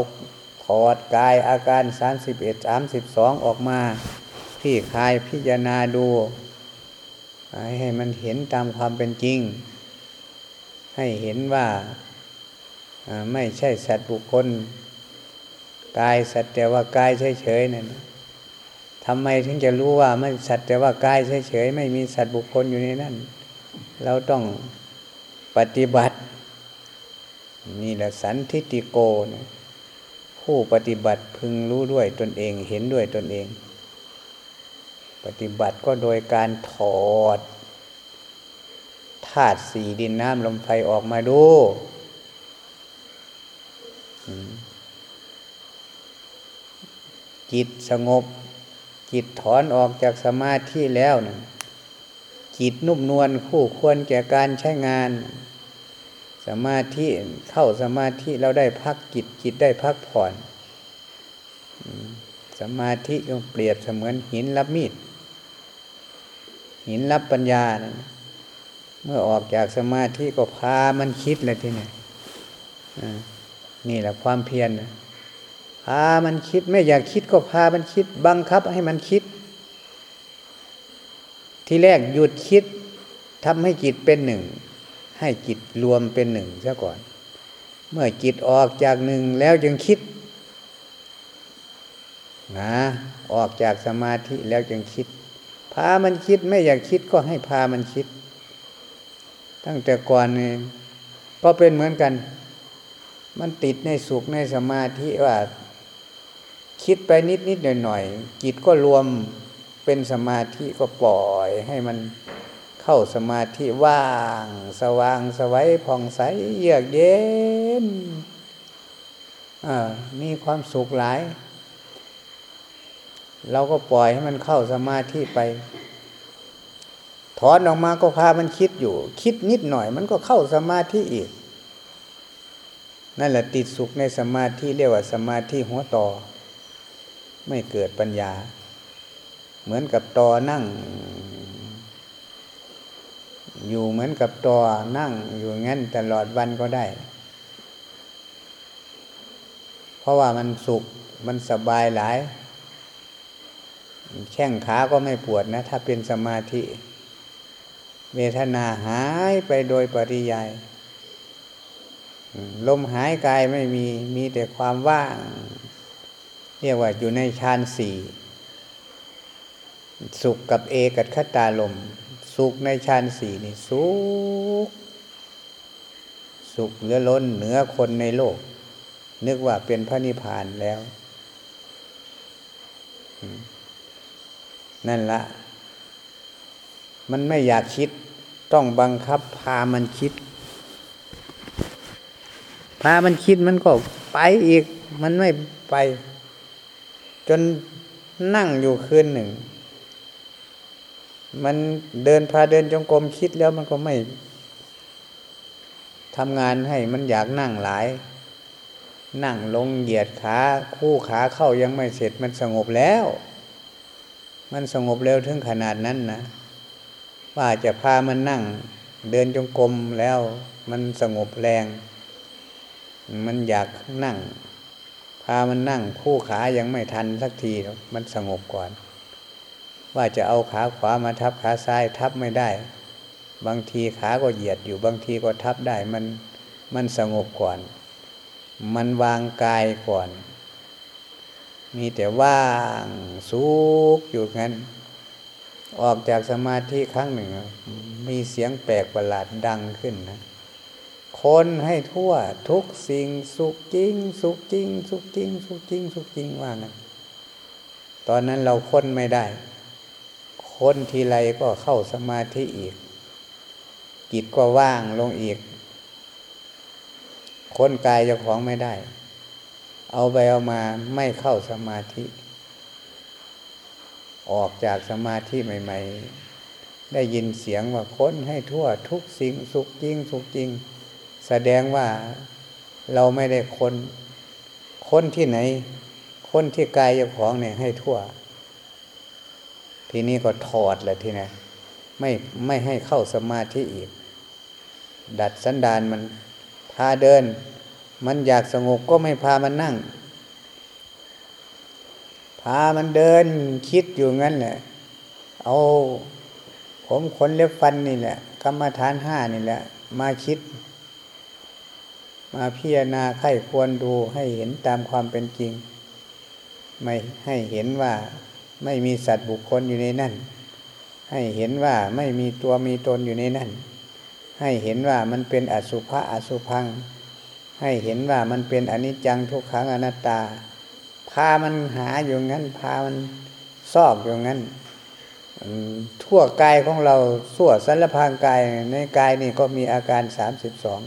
ถอดกายอาการสามสิบเอ็ดสามสิบสองออกมาพี่คายพิจารณาดู ให้มันเห็นตามความเป็นจริง ให้เห็นว่าไม่ใช่สัตว์บุคคล กายสัตว์แต่ว่ากายเฉยๆนั่น ทำไมถึงจะรู้ว่าไม่สัตว์แต่ว่ากายเฉยๆไม่มีสัตว์บุคคลอยู่ในนั้นเราต้องปฏิบัตินี่แหละสันทิติโกนะผู้ปฏิบัติพึงรู้ด้วยตนเองเห็นด้วยตนเอง ปฏิบัติก็โดยการถอดธาตุสี่ดินน้ำลมไฟออกมาดูจิตสงบ จิตถอนออกจากสมาธิแล้วนะจิตนุ่มนวลคู่ควรแก่การใช้งาน สมาธิเข้าสมาธิเราได้พักจิตจิตได้พักผ่อนสมาธิก็เปรียบเสมือนหินรับมีด หินรับปัญญานะเมื่อออกจากสมาธิก็พามันคิดเลยทีนี้นี่แหละความเพียรนะ พามันคิด ไม่อยากคิดก็พามันคิด บังคับให้มันคิด ที่แรกหยุดคิดทำให้จิตเป็นหนึ่ง ให้จิตรวมเป็นหนึ่งซะก่อน เมื่อจิตออกจากหนึ่งแล้วจึงคิดนะออกจากสมาธิแล้วจึงคิด พามันคิดไม่อยากคิดก็ให้พามันคิด ตั้งแต่ก่อนนี่ก็เป็นเหมือนกัน มันติดในสุขในสมาธิว่า คิดไปนิดนิดหน่อยหน่อยจิตก็รวมเป็นสมาธิก็ปล่อยให้มันเข้าสมาธิว่าง สว่างสวัยผ่องใสเยือกเย็นมีความสุขหลาย เราก็ปล่อยให้มันเข้าสมาธิไป ถอนออกมาก็พามันคิดอยู่ คิดนิดหน่อย มันก็เข้าสมาธิอีก นั่นแหละติดสุขในสมาธิเรียกว่าสมาธิหัวต่อ ไม่เกิดปัญญา เหมือนกับตอนั่ง อยู่เหมือนกับตอนั่ง อยู่งั้นตลอดวันก็ได้ เพราะว่ามันสุขมันสบายหลาย แข้งขาก็ไม่ปวดนะ ถ้าเป็นสมาธิ เวทนาหายไปโดยปริยายลมหายกายไม่มีมีแต่ความว่าง เรียกว่าอยู่ในฌานสี่สุขกับเอกัดขตาลม สุขในฌานสี่นี่สุข สุขเหลือล้นเหนือคนในโลก นึกว่าเป็นพระนิพพานแล้ว นั่นละมันไม่อยากคิดต้องบังคับพามันคิด พามันคิดมันก็ไปอีก มันไม่ไป จนนั่งอยู่คืนหนึ่ง มันเดินพาเดินจงกรมคิดแล้วมันก็ไม่ทำงานให้มันอยากนั่งหลาย นั่งลงเหยียดขาคู่ขาเข้ายังไม่เสร็จมันสงบแล้ว มันสงบเร็วถึงขนาดนั้นนะว่าจะพามันนั่ง เดินจงกรมแล้ว มันสงบแรง มันอยากนั่งามันนั่งคู่ขายังไม่ทันสักทีมันสงบก่อน ว่าจะเอาขาขวามาทับขาซ้ายทับไม่ได้ บางทีขาก็เหยียดอยู่บางทีก็ทับได้มันมันสงบก่อน มันวางกายก่อน มีแต่ว่างสุกอยู่งั้น ออกจากสมาธิครั้งหนึ่ง มีเสียงแปลกประหลาดดังขึ้นนะ คนให้ทั่วทุกสิ่งสุขจริง สุขจริง สุขจริง สุขจริง สุขจริงว่างั้นตอนนั้นเราค้นไม่ได้ ค้นทีไรก็เข้าสมาธิอีก จิตก็ว่างลงอีก ค้นกายเจ้าของไม่ได้ เอาไปเอามาไม่เข้าสมาธิ ออกจากสมาธิใหม่ ๆ ได้ยินเสียงว่าค้นให้ทั่วทุกสิ่งสุขจริง สุขจริง แสดงว่าเราไม่ได้คนค้นที่ไหน ค้นที่กายเจ้าของเนี่ยให้ทั่ว ทีนี้ก็ถอดแหละทีนี้ไม่ไม่ให้เข้าสมาธิอีก ดัดสันดานมันพาเดิน มันอยากสงบก็ไม่พามันนั่ง พามันเดินคิดอยู่งั้นแหละเอาผมขนเล็บฟันนี่แหละกรรมฐานห้านี่แหละ มาคิด มาพิจารณาไข้ควรดูให้เห็นตามความเป็นจริง ไม่ให้เห็นว่าไม่มีสัตว์บุคคลอยู่ในนั่น ให้เห็นว่าไม่มีตัวมีตนอยู่ในนั่น ให้เห็นว่ามันเป็นอสุภะอสุพัง ให้เห็นว่ามันเป็นอนิจจังทุกขังอนัตตา พามันหาอยู่งั้น พามันซอกอยู่งั้น ทั่วกายของเราส่วสารพางกายในกายนี่ก็มีอาการสามสิบสอง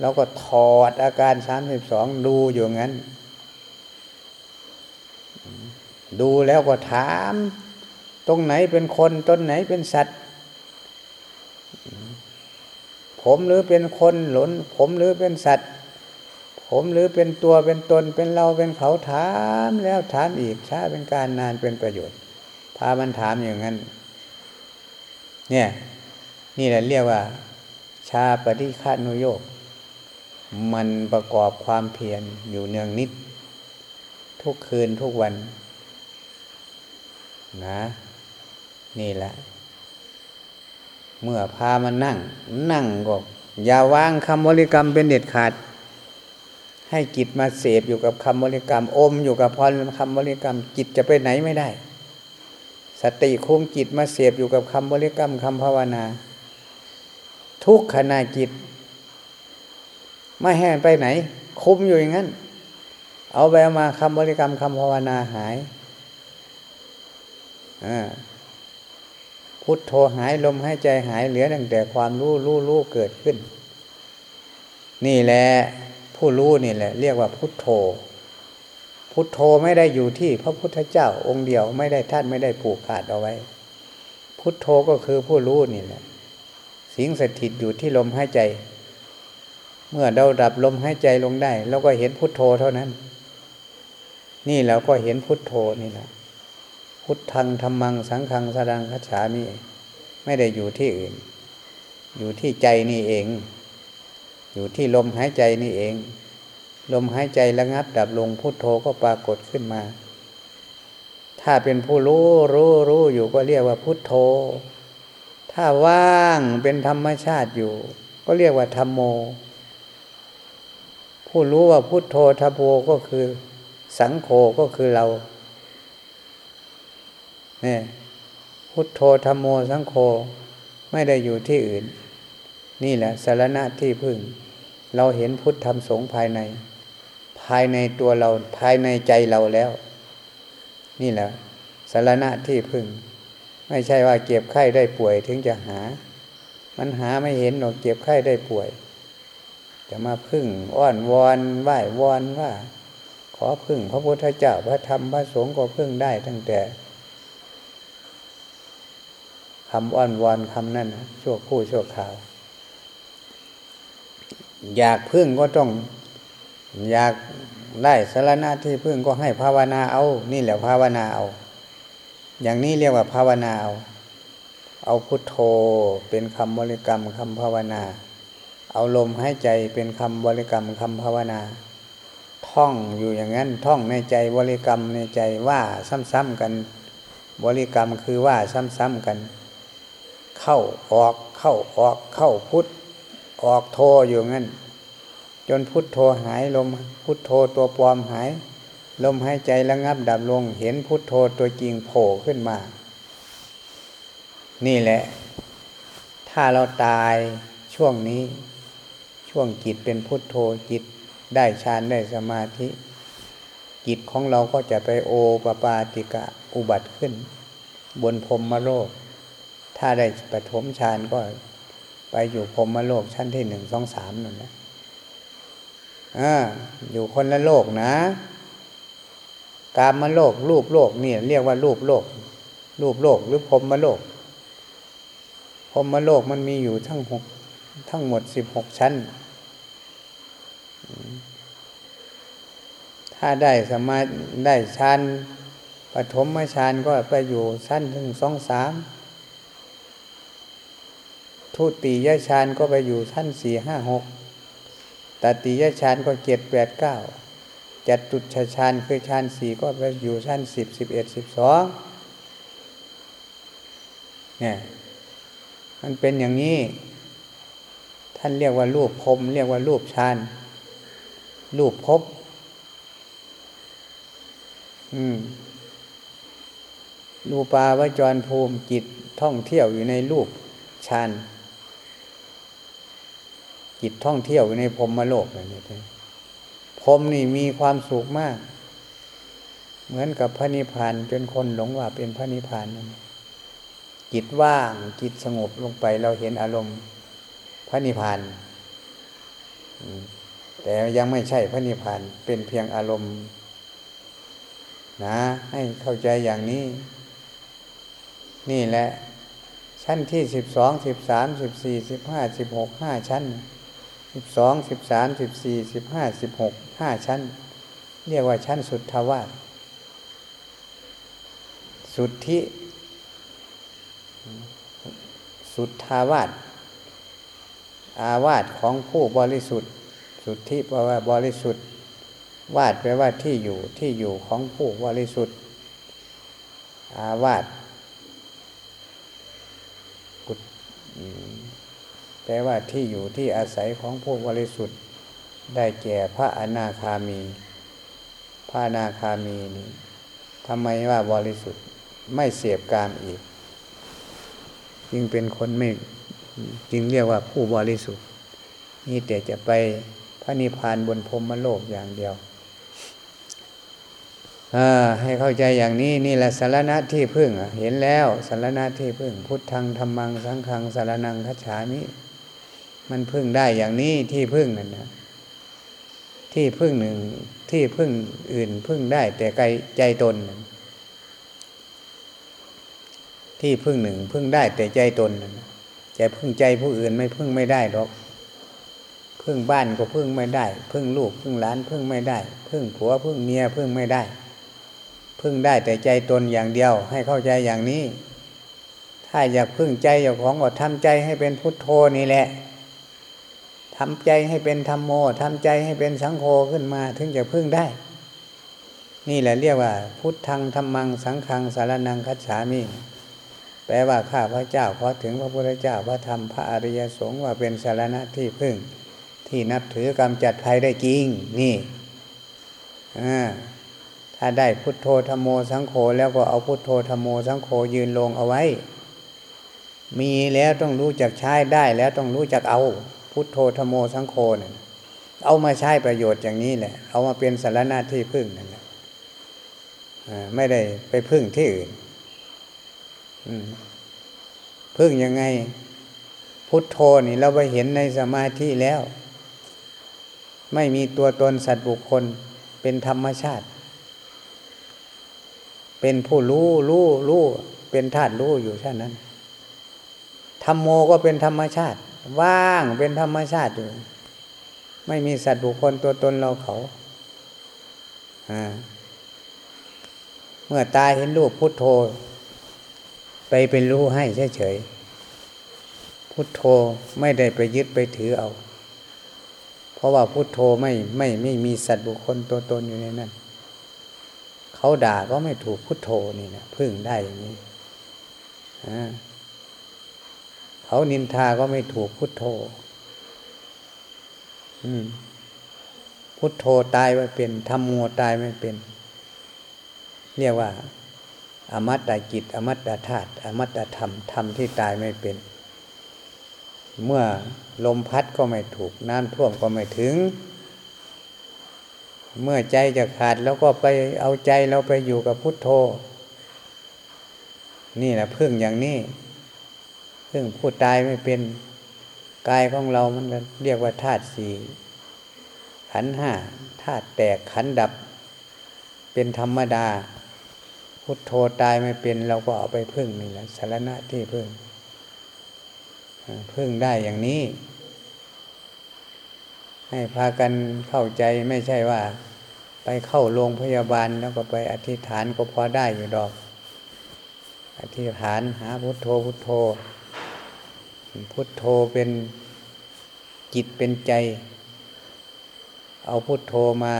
เราก็ถอดอาการสามสิบสองดูอยู่งั้น ดูแล้วก็ถาม ตรงไหนเป็นคนต้นไหนเป็นสัตว์ ผมหรือเป็นคนหลนผมหรือเป็นสัตว์ ผมหรือเป็นตัวเป็นตนเป็นเราเป็นเขาถามแล้วถามอีกช้าเป็นการนานเป็นประโยชน์ พามันถามอย่างนั้น เนี่ย นี่แหละเรียกว่า ชาปฏิฆานุโยก มันประกอบความเพียรอยู่เนืองนิด ทุกคืนทุกวัน นะ นี่แหละ เมื่อพามันนั่ง นั่งก็อย่าวางคำบริกรรมเป็นเด็ดขาด ให้จิตมาเสพอยู่กับคำบริกรรม อมอยู่กับพรคำบริกรรม จิตจะไปไหนไม่ได้ สติคุมจิตมาเสพอยู่กับคำบริกรรมคำภาวนา ทุกขณะจิต ไม่แห้ไปไหน คุมอยู่อย่างนั้น เอาไปเอามาคำบริกรรมคำภาวนาหายพุทโธหายลมหายใจหายเหลือตั้งแต่ความรู้รู้รู้เกิดขึ้น นี่แหละผู้รู้นี่แหละ เรียกว่าพุทโธ พุทโธไม่ได้อยู่ที่พระพุทธเจ้า องค์เดียวไม่ได้ท่านไม่ได้ผูกขาดเอาไว้ พุทโธก็คือผู้รู้นี่แหละ สิงสถิตอยู่ที่ลมหายใจ เมื่อเราดับลมหายใจลงได้เราก็เห็นพุทโธเท่านั้น นี่เราก็เห็นพุทโธนี่แหละพุทธังธรรมังสังฆังสดังคัจฉามิไม่ได้อยู่ที่อื่น อยู่ที่ใจนี่เอง อยู่ที่ลมหายใจนี่เอง ลมหายใจระงับดับลงพุทโธก็ปรากฏขึ้นมา ถ้าเป็นผู้รู้รู้รู้อยู่ก็เรียกว่าพุทโธ ถ้าว่างเป็นธรรมชาติอยู่ ก็เรียกว่าธรรมโม ผู้รู้ว่าพุทโธทโพก็คือสังโฆก็คือเราเนี่ยพุทโธธรรมโมสังโฆไม่ได้อยู่ที่อื่น นี่แหละสารณะที่พึ่ง เราเห็นพุทธธรรมสงภายใน ภายในตัวเราภายในใจเราแล้ว นี่แหละสารณะที่พึ่ง ไม่ใช่ว่าเก็บไข้ได้ป่วยถึงจะหา มันหาไม่เห็นหรอกเก็บไข้ได้ป่วย จะมาพึ่งอ้อนวอนไหว้วอนว่า ขอพึ่งพระพุทธเจ้าพระธรรมพระสงฆ์ก็พึ่งได้ตั้งแต่คำอ้อนวอนคำนั้นชั่วคู่ชั่วข่าว อยากพึ่งก็ต้อง อยากได้สารณะที่พึ่งก็ให้ภาวนาเอา นี่แหละภาวนาเอา อย่างนี้เรียกว่าภาวนาเอา เอาพุทโธเป็นคำบริกรรมคำภาวนา เอาลมหายใจเป็นคำบริกรรมคำภาวนา ท่องอยู่อย่างนั้นท่องในใจบริกรรมในใจว่าซ้ำๆกัน บริกรรมคือว่าซ้ำๆกัน เข้าออกเข้าออกเข้าพุทธออกโทอยู่งั้น จนพุทโธหายลมพุทโธตัวปลอมหาย ลมหายใจระงับดับลงเห็นพุทโธตัวจริงโผล่ขึ้นมา นี่แหละ ถ้าเราตายช่วงนี้ ช่วงจิตเป็นพุทโธจิตได้ฌานได้สมาธิ จิตของเราก็จะไปโอปปาติกะอุบัติขึ้น บนพรมมโลก ถ้าได้ปฐมฌานก็ไปอยู่พรมมโลกชั้นที่หนึ่งสองสามนั่นนะอ่าอยู่คนละโลกนะ กามโลกรูปโลกนี่เรียกว่ารูปโลก รูปโลกหรือพรมมโลกพรมมโลกมันมีอยู่ทั้งหกทั้งหมดสิบหกชั้น ถ้าได้สมาได้ชั้นปฐมฌานก็ไปอยู่ชั้นถึงสองสามทุติยฌานก็ไปอยู่ชั้นสี่ห้าหกตติยฌานก็เจ็ดแปดเก้าจัดตุชฌานคือฌานสี่ก็ไปอยู่ชั้นสิบสิบเอ็ดสิบสองเนี่ยมันเป็นอย่างนี้ ท่านเรียกว่ารูปพรมเรียกว่ารูปฌาน รูปพบรูปาวจรภูมิจิตท่องเที่ยวอยู่ในรูปฌานจิตท่องเที่ยวอยู่ในพรหมโลกเลยนี่พรมนี่มีความสุขมาก เหมือนกับพระนิพพานจนคนหลงว่าเป็นพระนิพพานนั่นจิตว่างจิตสงบลงไปเราเห็นอารมณ์พระนิพพาน แต่ยังไม่ใช่พระนิพพานเป็นเพียงอารมณ์ นะ ให้เข้าใจอย่างนี้ นี่แหละ ชั้นที่สิบสองสิบสามสิบสี่สิบห้าสิบหกห้าชั้นสิบสองสิบสามสิบสี่สิบห้าสิบหกห้าชั้น เรียกว่าชั้นสุดทวารสุดที่สุดทาวาสอาวาสของผู้บริสุทธิ์ สุดที่แปลว่าบริสุทธิ์ วาดแปลว่าที่อยู่ที่อยู่ของผู้บริสุทธิ์อาวาสกุดแปลว่าที่อยู่ที่อาศัยของผู้บริสุทธิ์ ได้แก่พระอนาคามี พระอนาคามีนี้ทำไมว่าบริสุทธิ์ไม่เสียบกามอีก จึงเป็นคนไม่จึงเรียกว่าผู้บริสุทธิ์ นี่แต่จะไป ระนิพพานบนพรมโลกอย่างเดียวให้เข้าใจอย่างนี้นี่แหละสารณะที่พึ่งเห็นแล้วสารณะที่พึ่ง พุทธังธรรมังสังฆังสารนังคัจฉามิมันพึ่งได้อย่างนี้ที่พึ่งนั่นนะที่พึ่งหนึ่งที่พึ่งอื่นพึ่งได้ แต่ไกลใจตน ที่พึ่งหนึ่งพึ่งได้แต่ใจตนใจพึ่งใจผู้อื่นไม่พึ่งไม่ได้หรอก พึ่งบ้านก็พึ่งไม่ได้ พึ่งลูกพึ่งหลานพึ่งไม่ได้ พึ่งผัวพึ่งเมียพึ่งไม่ได้ พึ่งได้แต่ใจตนอย่างเดียว ให้เข้าใจอย่างนี้ ถ้าอยากพึ่งใจเจ้าของก็ทำใจให้เป็นพุทโธนี่แหละทำใจให้เป็นธรรมโมทำใจให้เป็นสังโฆขึ้นมา ถึงจะพึ่งได้ นี่แหละเรียกว่า พุทธังธรรมังสังฆังสารนังคัจฉามิแปลว่าข้าพระเจ้าพอถึงพระพุทธเจ้าพระธรรมพระอริยสงฆ์ว่าเป็นสารณะที่พึ่ง ที่นับถือกำจัดภัยได้จริง นี่ถ้าได้พุทโธธรรมโมสังโฆแล้วก็เอาพุทโธธรรมโมสังโฆยืนลงเอาไว้ มีแล้วต้องรู้จักใช้ได้แล้วต้องรู้จักเอาพุทโธธรรมโมสังโฆเนี่ยเอามาใช้ประโยชน์อย่างนี้แหละ เอามาเป็นสารณะที่พึ่งนั่นแหละไม่ได้ไปพึ่งที่อื่นพึ่งยังไง พุทโธนี่เราไปเห็นในสมาธิแล้ว ไม่มีตัวตนสัตว์บุคคล เป็นธรรมชาติ เป็นผู้รู้รู้รู้เป็นธาตุรู้อยู่เช่นนั้นธรรมโมก็เป็นธรรมชาติ ว่างเป็นธรรมชาติอยู่ ไม่มีสัตว์บุคคลตัวตนเราเขาเมื่อตายเห็นรูปพุทโธ ไปเป็นรู้ให้เฉยๆพุทโธไม่ได้ไปยึดไปถือเอา ราะว่าพุทโธไม่ไม่ไม่มีสัตว์บุคคลตัวตนอยู่ในนั้นเขาด่าก็ไม่ถูกพุทโธนี่นะพึ่งได้อย่างนี้เขานินทาก็ไม่ถูกพุทโธพุทโธตายไม่เป็นธรรมโมตายไม่เป็น เรียกว่า อมตะจิตอมตะธาตุอมตะธรรมธรรมที่ตายไม่เป็น เมื่อ ลมพัดก็ไม่ถูก น้ำท่วมก็ไม่ถึง เมื่อใจจะขาดแล้วก็ไปเอาใจเราไปอยู่กับพุทโธ นี่แหละพึ่งอย่างนี้ พึ่งผู้ตายไม่เป็นกายของเรามันเรียกว่าธาตุสี่ขันห้าธาตุแตกขันดับ เป็นธรรมดา พุทโธตายไม่เป็นเราก็เอาไปพึ่งนี่แหละสารณะที่พึ่ง พึ่งได้อย่างนี้ ให้พากันเข้าใจไม่ใช่ว่า ไปเข้าโรงพยาบาลแล้วก็ไปอธิษฐานก็พอได้อยู่ดอก อธิษฐานหาพุทโธพุทโธ พุทโธเป็นจิตเป็นใจ เอาพุทโธมา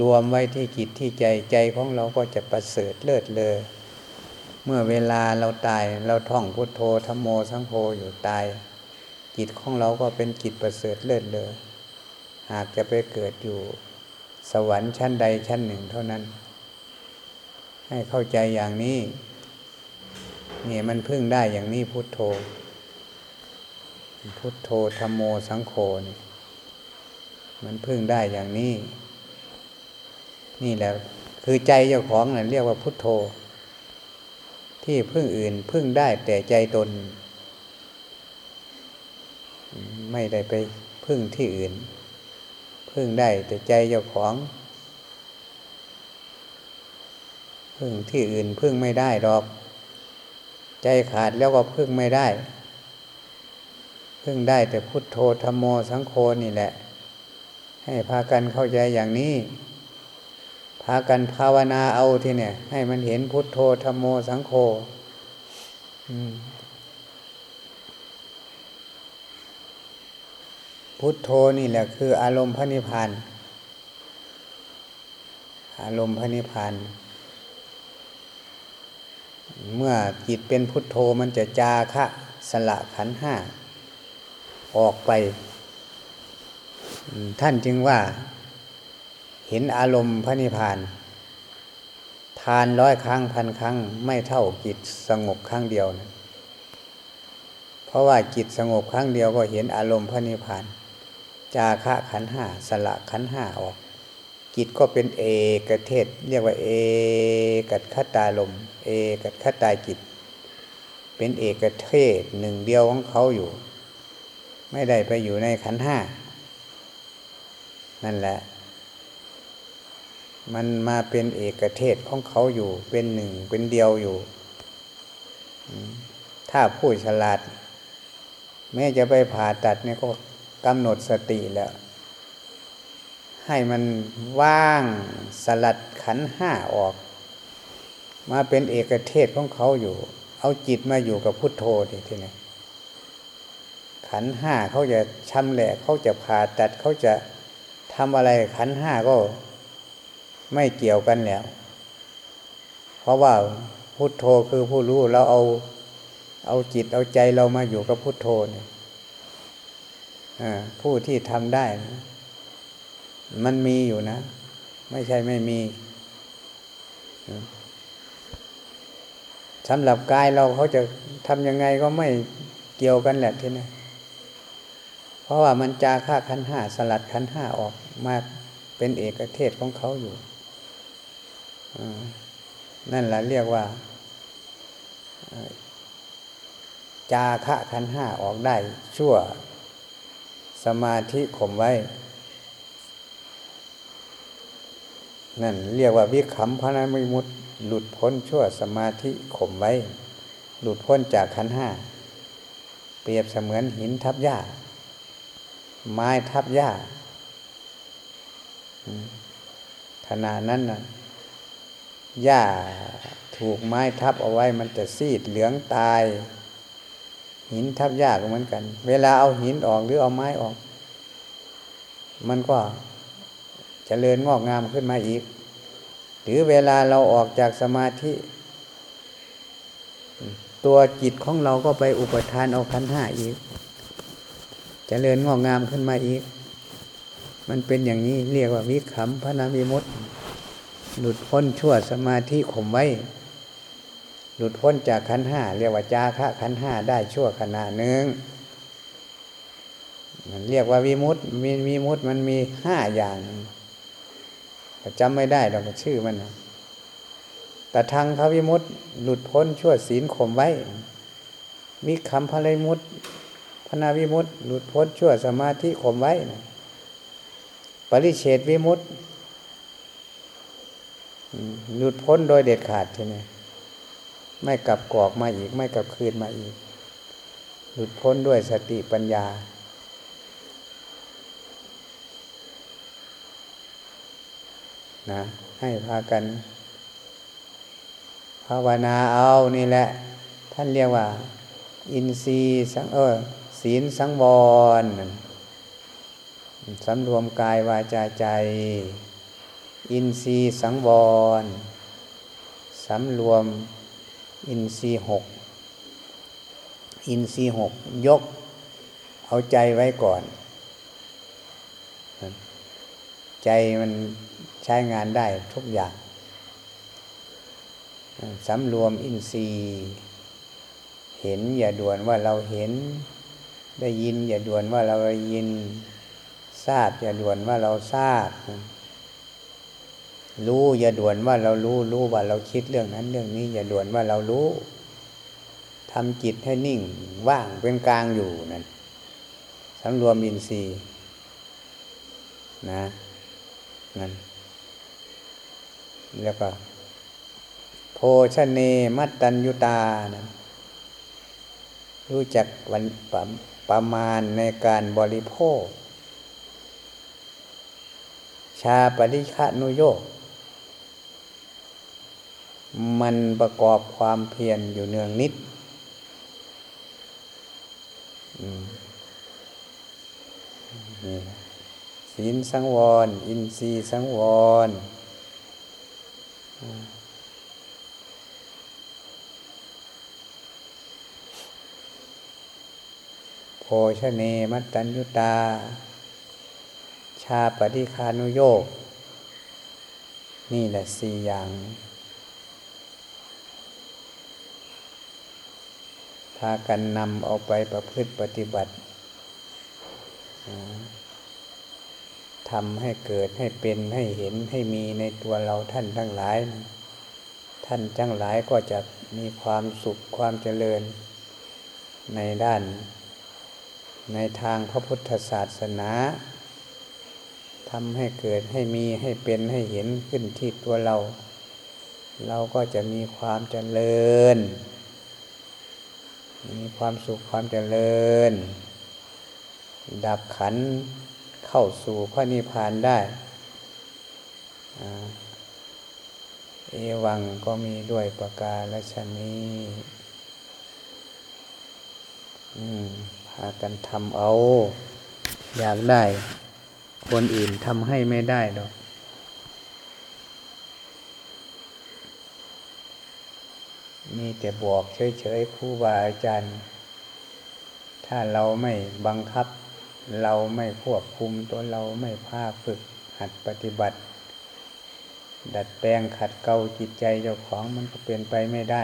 รวมไว้ที่จิตที่ใจใจของเราก็จะประเสริฐเลิศเลย เมื่อเวลาเราตายเราท่องพุทโธธรมโมสังโฆอยู่ตายจิตของเราก็เป็นจิตประเสริฐเลิศเลยหากจะไปเกิดอยู่สวรรค์ชั้นใดชั้นหนึ่งเท่านั้น ให้เข้าใจอย่างนี้เนี่ยมันพึ่งได้อย่างนี้พุทโธ พุทโธธรรมโมสังโฆนี่มันพึ่งได้อย่างนี้ นี่แหละคือใจเจ้าของนั่นเรียกว่าพุทโธ ที่พึ่งอื่นพึ่งได้แต่ใจตน ไม่ได้ไปพึ่งที่อื่น พึ่งได้แต่ใจเจ้าของ พึ่งที่อื่นพึ่งไม่ได้หรอก ใจขาดแล้วก็พึ่งไม่ได้ พึ่งได้แต่พุทโธธรรมโมสังโฆนี่แหละ ให้พากันเข้าใจอย่างนี้ากันภาวนาเอาที่เนี่ย ให้มันเห็นพุทโธธรรมโมสังโฆพุทโธนี่แหละคืออารมณ์พระนิพพานอารมณ์พระนิพพานเมื่อจิตเป็นพุทโธมันจะจาคะสละขันห้าออกไป ท่านจึงว่า เห็นอารมณ์พระนิพพาน ทานร้อยครั้งพันครั้ง ไม่เท่าจิตสงบครั้งเดียวนะเพราะว่าจิตสงบครั้งเดียวก็เห็นอารมณ์พระนิพพาน จาคะขันห้าสละขันห้าออกจิตก็เป็นเอกเทศ เรียกว่าเอกัตคตาลม เอกัตคตาจิต เป็นเอกเทศหนึ่งเดียวของเขาอยู่ ไม่ได้ไปอยู่ในขันห้า นั่นแหละ มันมาเป็นเอกเทศของเขาอยู่เป็นหนึ่งเป็นเดียวอยู่ ถ้าผู้ฉลาด แม้จะไปผ่าตัดเนี่ยก็กำหนดสติแล้ว ให้มันว่างสลัดขันห้าออก มาเป็นเอกเทศของเขาอยู่ เอาจิตมาอยู่กับพุทโธทีทีนี้ขันห้าเขาจะชำแหละเขาจะผ่าตัดเขาจะทำอะไรขันห้าก็ ไม่เกี่ยวกันแล้ว เพราะว่าพุทโธคือผู้รู้เราเอาเอาจิตเอาใจเรามาอยู่กับพุทโธเนี่ยผู้ที่ทำได้นะมันมีอยู่นะ ไม่ใช่ไม่มีสำหรับกายเราเขาจะทำยังไงก็ไม่เกี่ยวกันแหละทีนี้เพราะว่ามันจาค่าขันห้าสลัดขันห้าออกมาเป็นเอกเทศของเขาอยู่ นั่นแหละเรียกว่า จาคะขันห้าออกได้ ชั่วสมาธิข่มไว้ นั่นเรียกว่าวิขำพระนมิมุตหลุดพ้นชั่วสมาธิข่มไว้ หลุดพ้นจากขันห้า เปรียบเสมือนหินทับหญ้า ไม้ทับหญ้าขณะนั้นนะ หญ้าถูกไม้ทับเอาไว้มันจะซีดเหลืองตาย หินทับหญ้าก็เหมือนกัน เวลาเอาหินออกหรือเอาไม้ออก มันก็จเจริญงอกงามขึ้นมาอีก หรือเวลาเราออกจากสมาธิ ตัวจิตของเราก็ไปอุปทานเอาขันห้าอีกจเจริญงอกงามขึ้นมาอีก มันเป็นอย่างนี้เรียกว่าวิขำพระนามิมุต หลุดพ้นชั่วสมาธิข่มไว้ หลุดพ้นจากขันห้าเรียกว่าจาคะขันห้าได้ชั่วขณะหนึ่งมันเรียกว่าวิมุตมีวิมุตมันมีห้าอย่างจำไม่ได้เราชื่อมันแต่ทางพระวิมุตหลุดพ้นชั่วศีลข่มไว้ มีคำพระเลยมุตพนาวิมุตหลุดพ้นชั่วสมาธิข่มไว้ปริเฉดวิมุต หลุดพ้นโดยเด็ดขาดทีนี้ไม่กลับกอกมาอีก ไม่กลับคืนมาอีก หลุดพ้นด้วยสติปัญญา นะ ให้พากัน ภาวนาเอานี่แหละ ท่านเรียกว่า อินทรีย์สังเออศีลสังวรสำรวมกายวาจาใจ อินทรีย์สังวรสำรวมอินทรีย์หกอินทรีย์หกยกเอาใจไว้ก่อน ใจมันใช้งานได้ทุกอย่างสำรวมอินทรีย์ เห็นอย่าด่วนว่าเราเห็น ได้ยินอย่าด่วนว่าเราได้ยิน ทราบอย่าด่วนว่าเราทราบ รู้อย่าด่วนว่าเรารู้รู้ว่าเราคิดเรื่องนั้นเรื่องนี้ อย่าด่วนว่าเรารู้ทำจิตให้นิ่งว่างเป็นกลางอยู่นั่นสำรวมอินทรีย์นะนั่นแล้วก็ โพชเนมัตตัญยุตานะรู้จักวันปประมาณในการบริโภค ชาปริฆานุโยก มันประกอบความเพียรอยู่เนืองนิด ศีลสังวร อินทรีย์สังวร โภชเนมัตตัญญุตา ชาปฏิคานุโยก นี่แหละสี่อย่าง พากันนำเอาไปประพฤติปฏิบัติทำให้เกิดให้เป็นให้เห็นให้มีในตัวเราท่านทั้งหลาย ท่านทั้งหลายก็จะมีความสุขความเจริญ ในด้าน ในทางพระพุทธศาสนาทำให้เกิดให้มีให้เป็นให้เห็นขึ้นที่ตัวเรา เราก็จะมีความเจริญ มีความสุขความเจริญ ดับขันเข้าสู่พระนิพพานได้ เอวังก็มีด้วยประกาศชนี้พากันทำเอา อยากได้ คนอื่นทำให้ไม่ได้หรอก มีแต่บอกเฉยๆครูบาอาจารย์ ถ้าเราไม่บังคับ เราไม่ควบคุมตัวเราไม่ภาฝึกหัดปฏิบัติ ดัดแปลงขัดเกลาจิตใจเจ้าของมันก็เป็นไปไม่ได้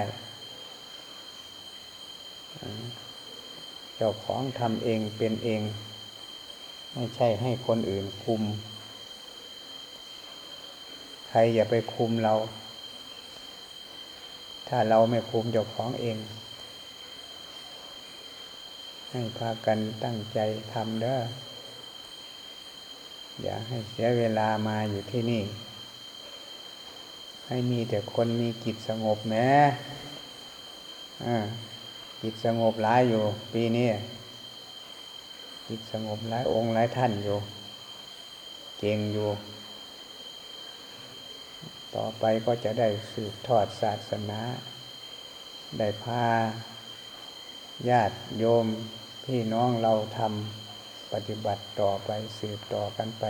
เจ้าของทำเองเป็นเอง ไม่ใช่ให้คนอื่นคุม ใครอย่าไปคุมเรา ถ้าเราไม่คุมเจ้าของเอง ให้พากันตั้งใจทำเด้ออย่าให้เสียเวลามาอยู่ที่นี่ ให้มีแต่คนมีจิตสงบแม้จิตสงบหลายอยู่ ปีนี้จิตสงบหลายองค์หลายท่านอยู่ เก่งอยู่ ต่อไปก็จะได้สืบทอดศาสนา ได้พาญาติโยมพี่น้องเราทำปฏิบัติต่อไปสืบต่อกันไป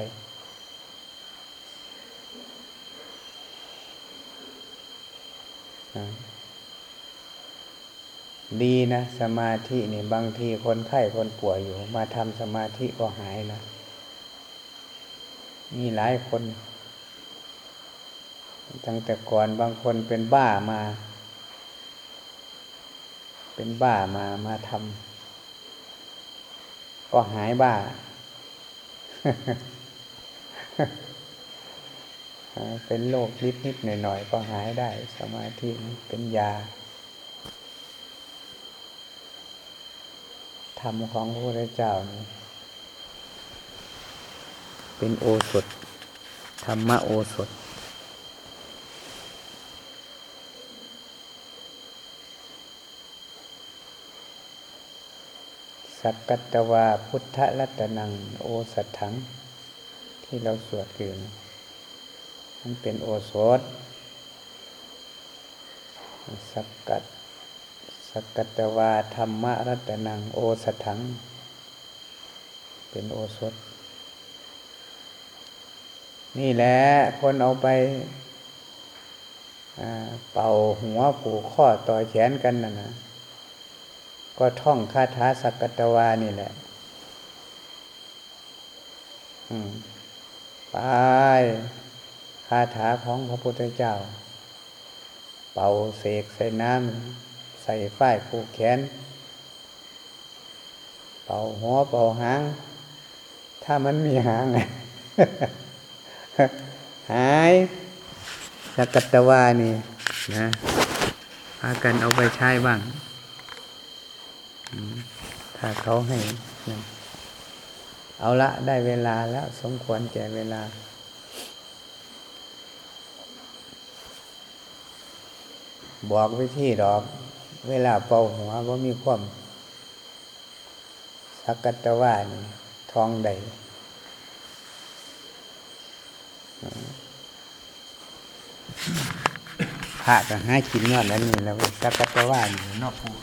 ดีนะสมาธินี่บางทีคนไข้คนป่วยอยู่ มาทำสมาธิก็หายนะ มีหลายคน ตั้งแต่ก่อนบางคนเป็นบ้ามา เป็นบ้ามามาทำก็หายบ้า เป็นโรคนิดนิดหน่อยหน่อยก็หายได้ สมาธิเป็นยาธรรมของพระพุทธเจ้านี่เป็นโอสถ ธรรมโอสถ สักกัตวาพุทธรัตนังโอสัถัง ที่เราสวดคือมันเป็นโอสถสักกัดสักกัตวาธรรมรัตนังโอสัถัง เป็นโอสถ นี่แหละคนเอาไปเป่าหัวผูกข้อต่อแขนกันนะนะ ก็ท่องคาถาสักกตวานี่แหละไปคาถาของพระพุทธเจ้า เป่าเสกใส่น้ำใส่ฝ้ายผูกแขน เป่าหัวเป่าหาง ถ้ามันมีหางหายสักกัตตวานี่นะพากันเอาไปใช้บ้าง ถ้าเขาให้นะเอาละได้เวลาแล้ว สมควรแก่เวลา บอกวิธีดอก เวลาเป่าหัวว่ามีความสักกัตตวานี่ทองใดพระก็หากินยอดแล้วนี่แล้วสักกัตตวานี่นอกผู้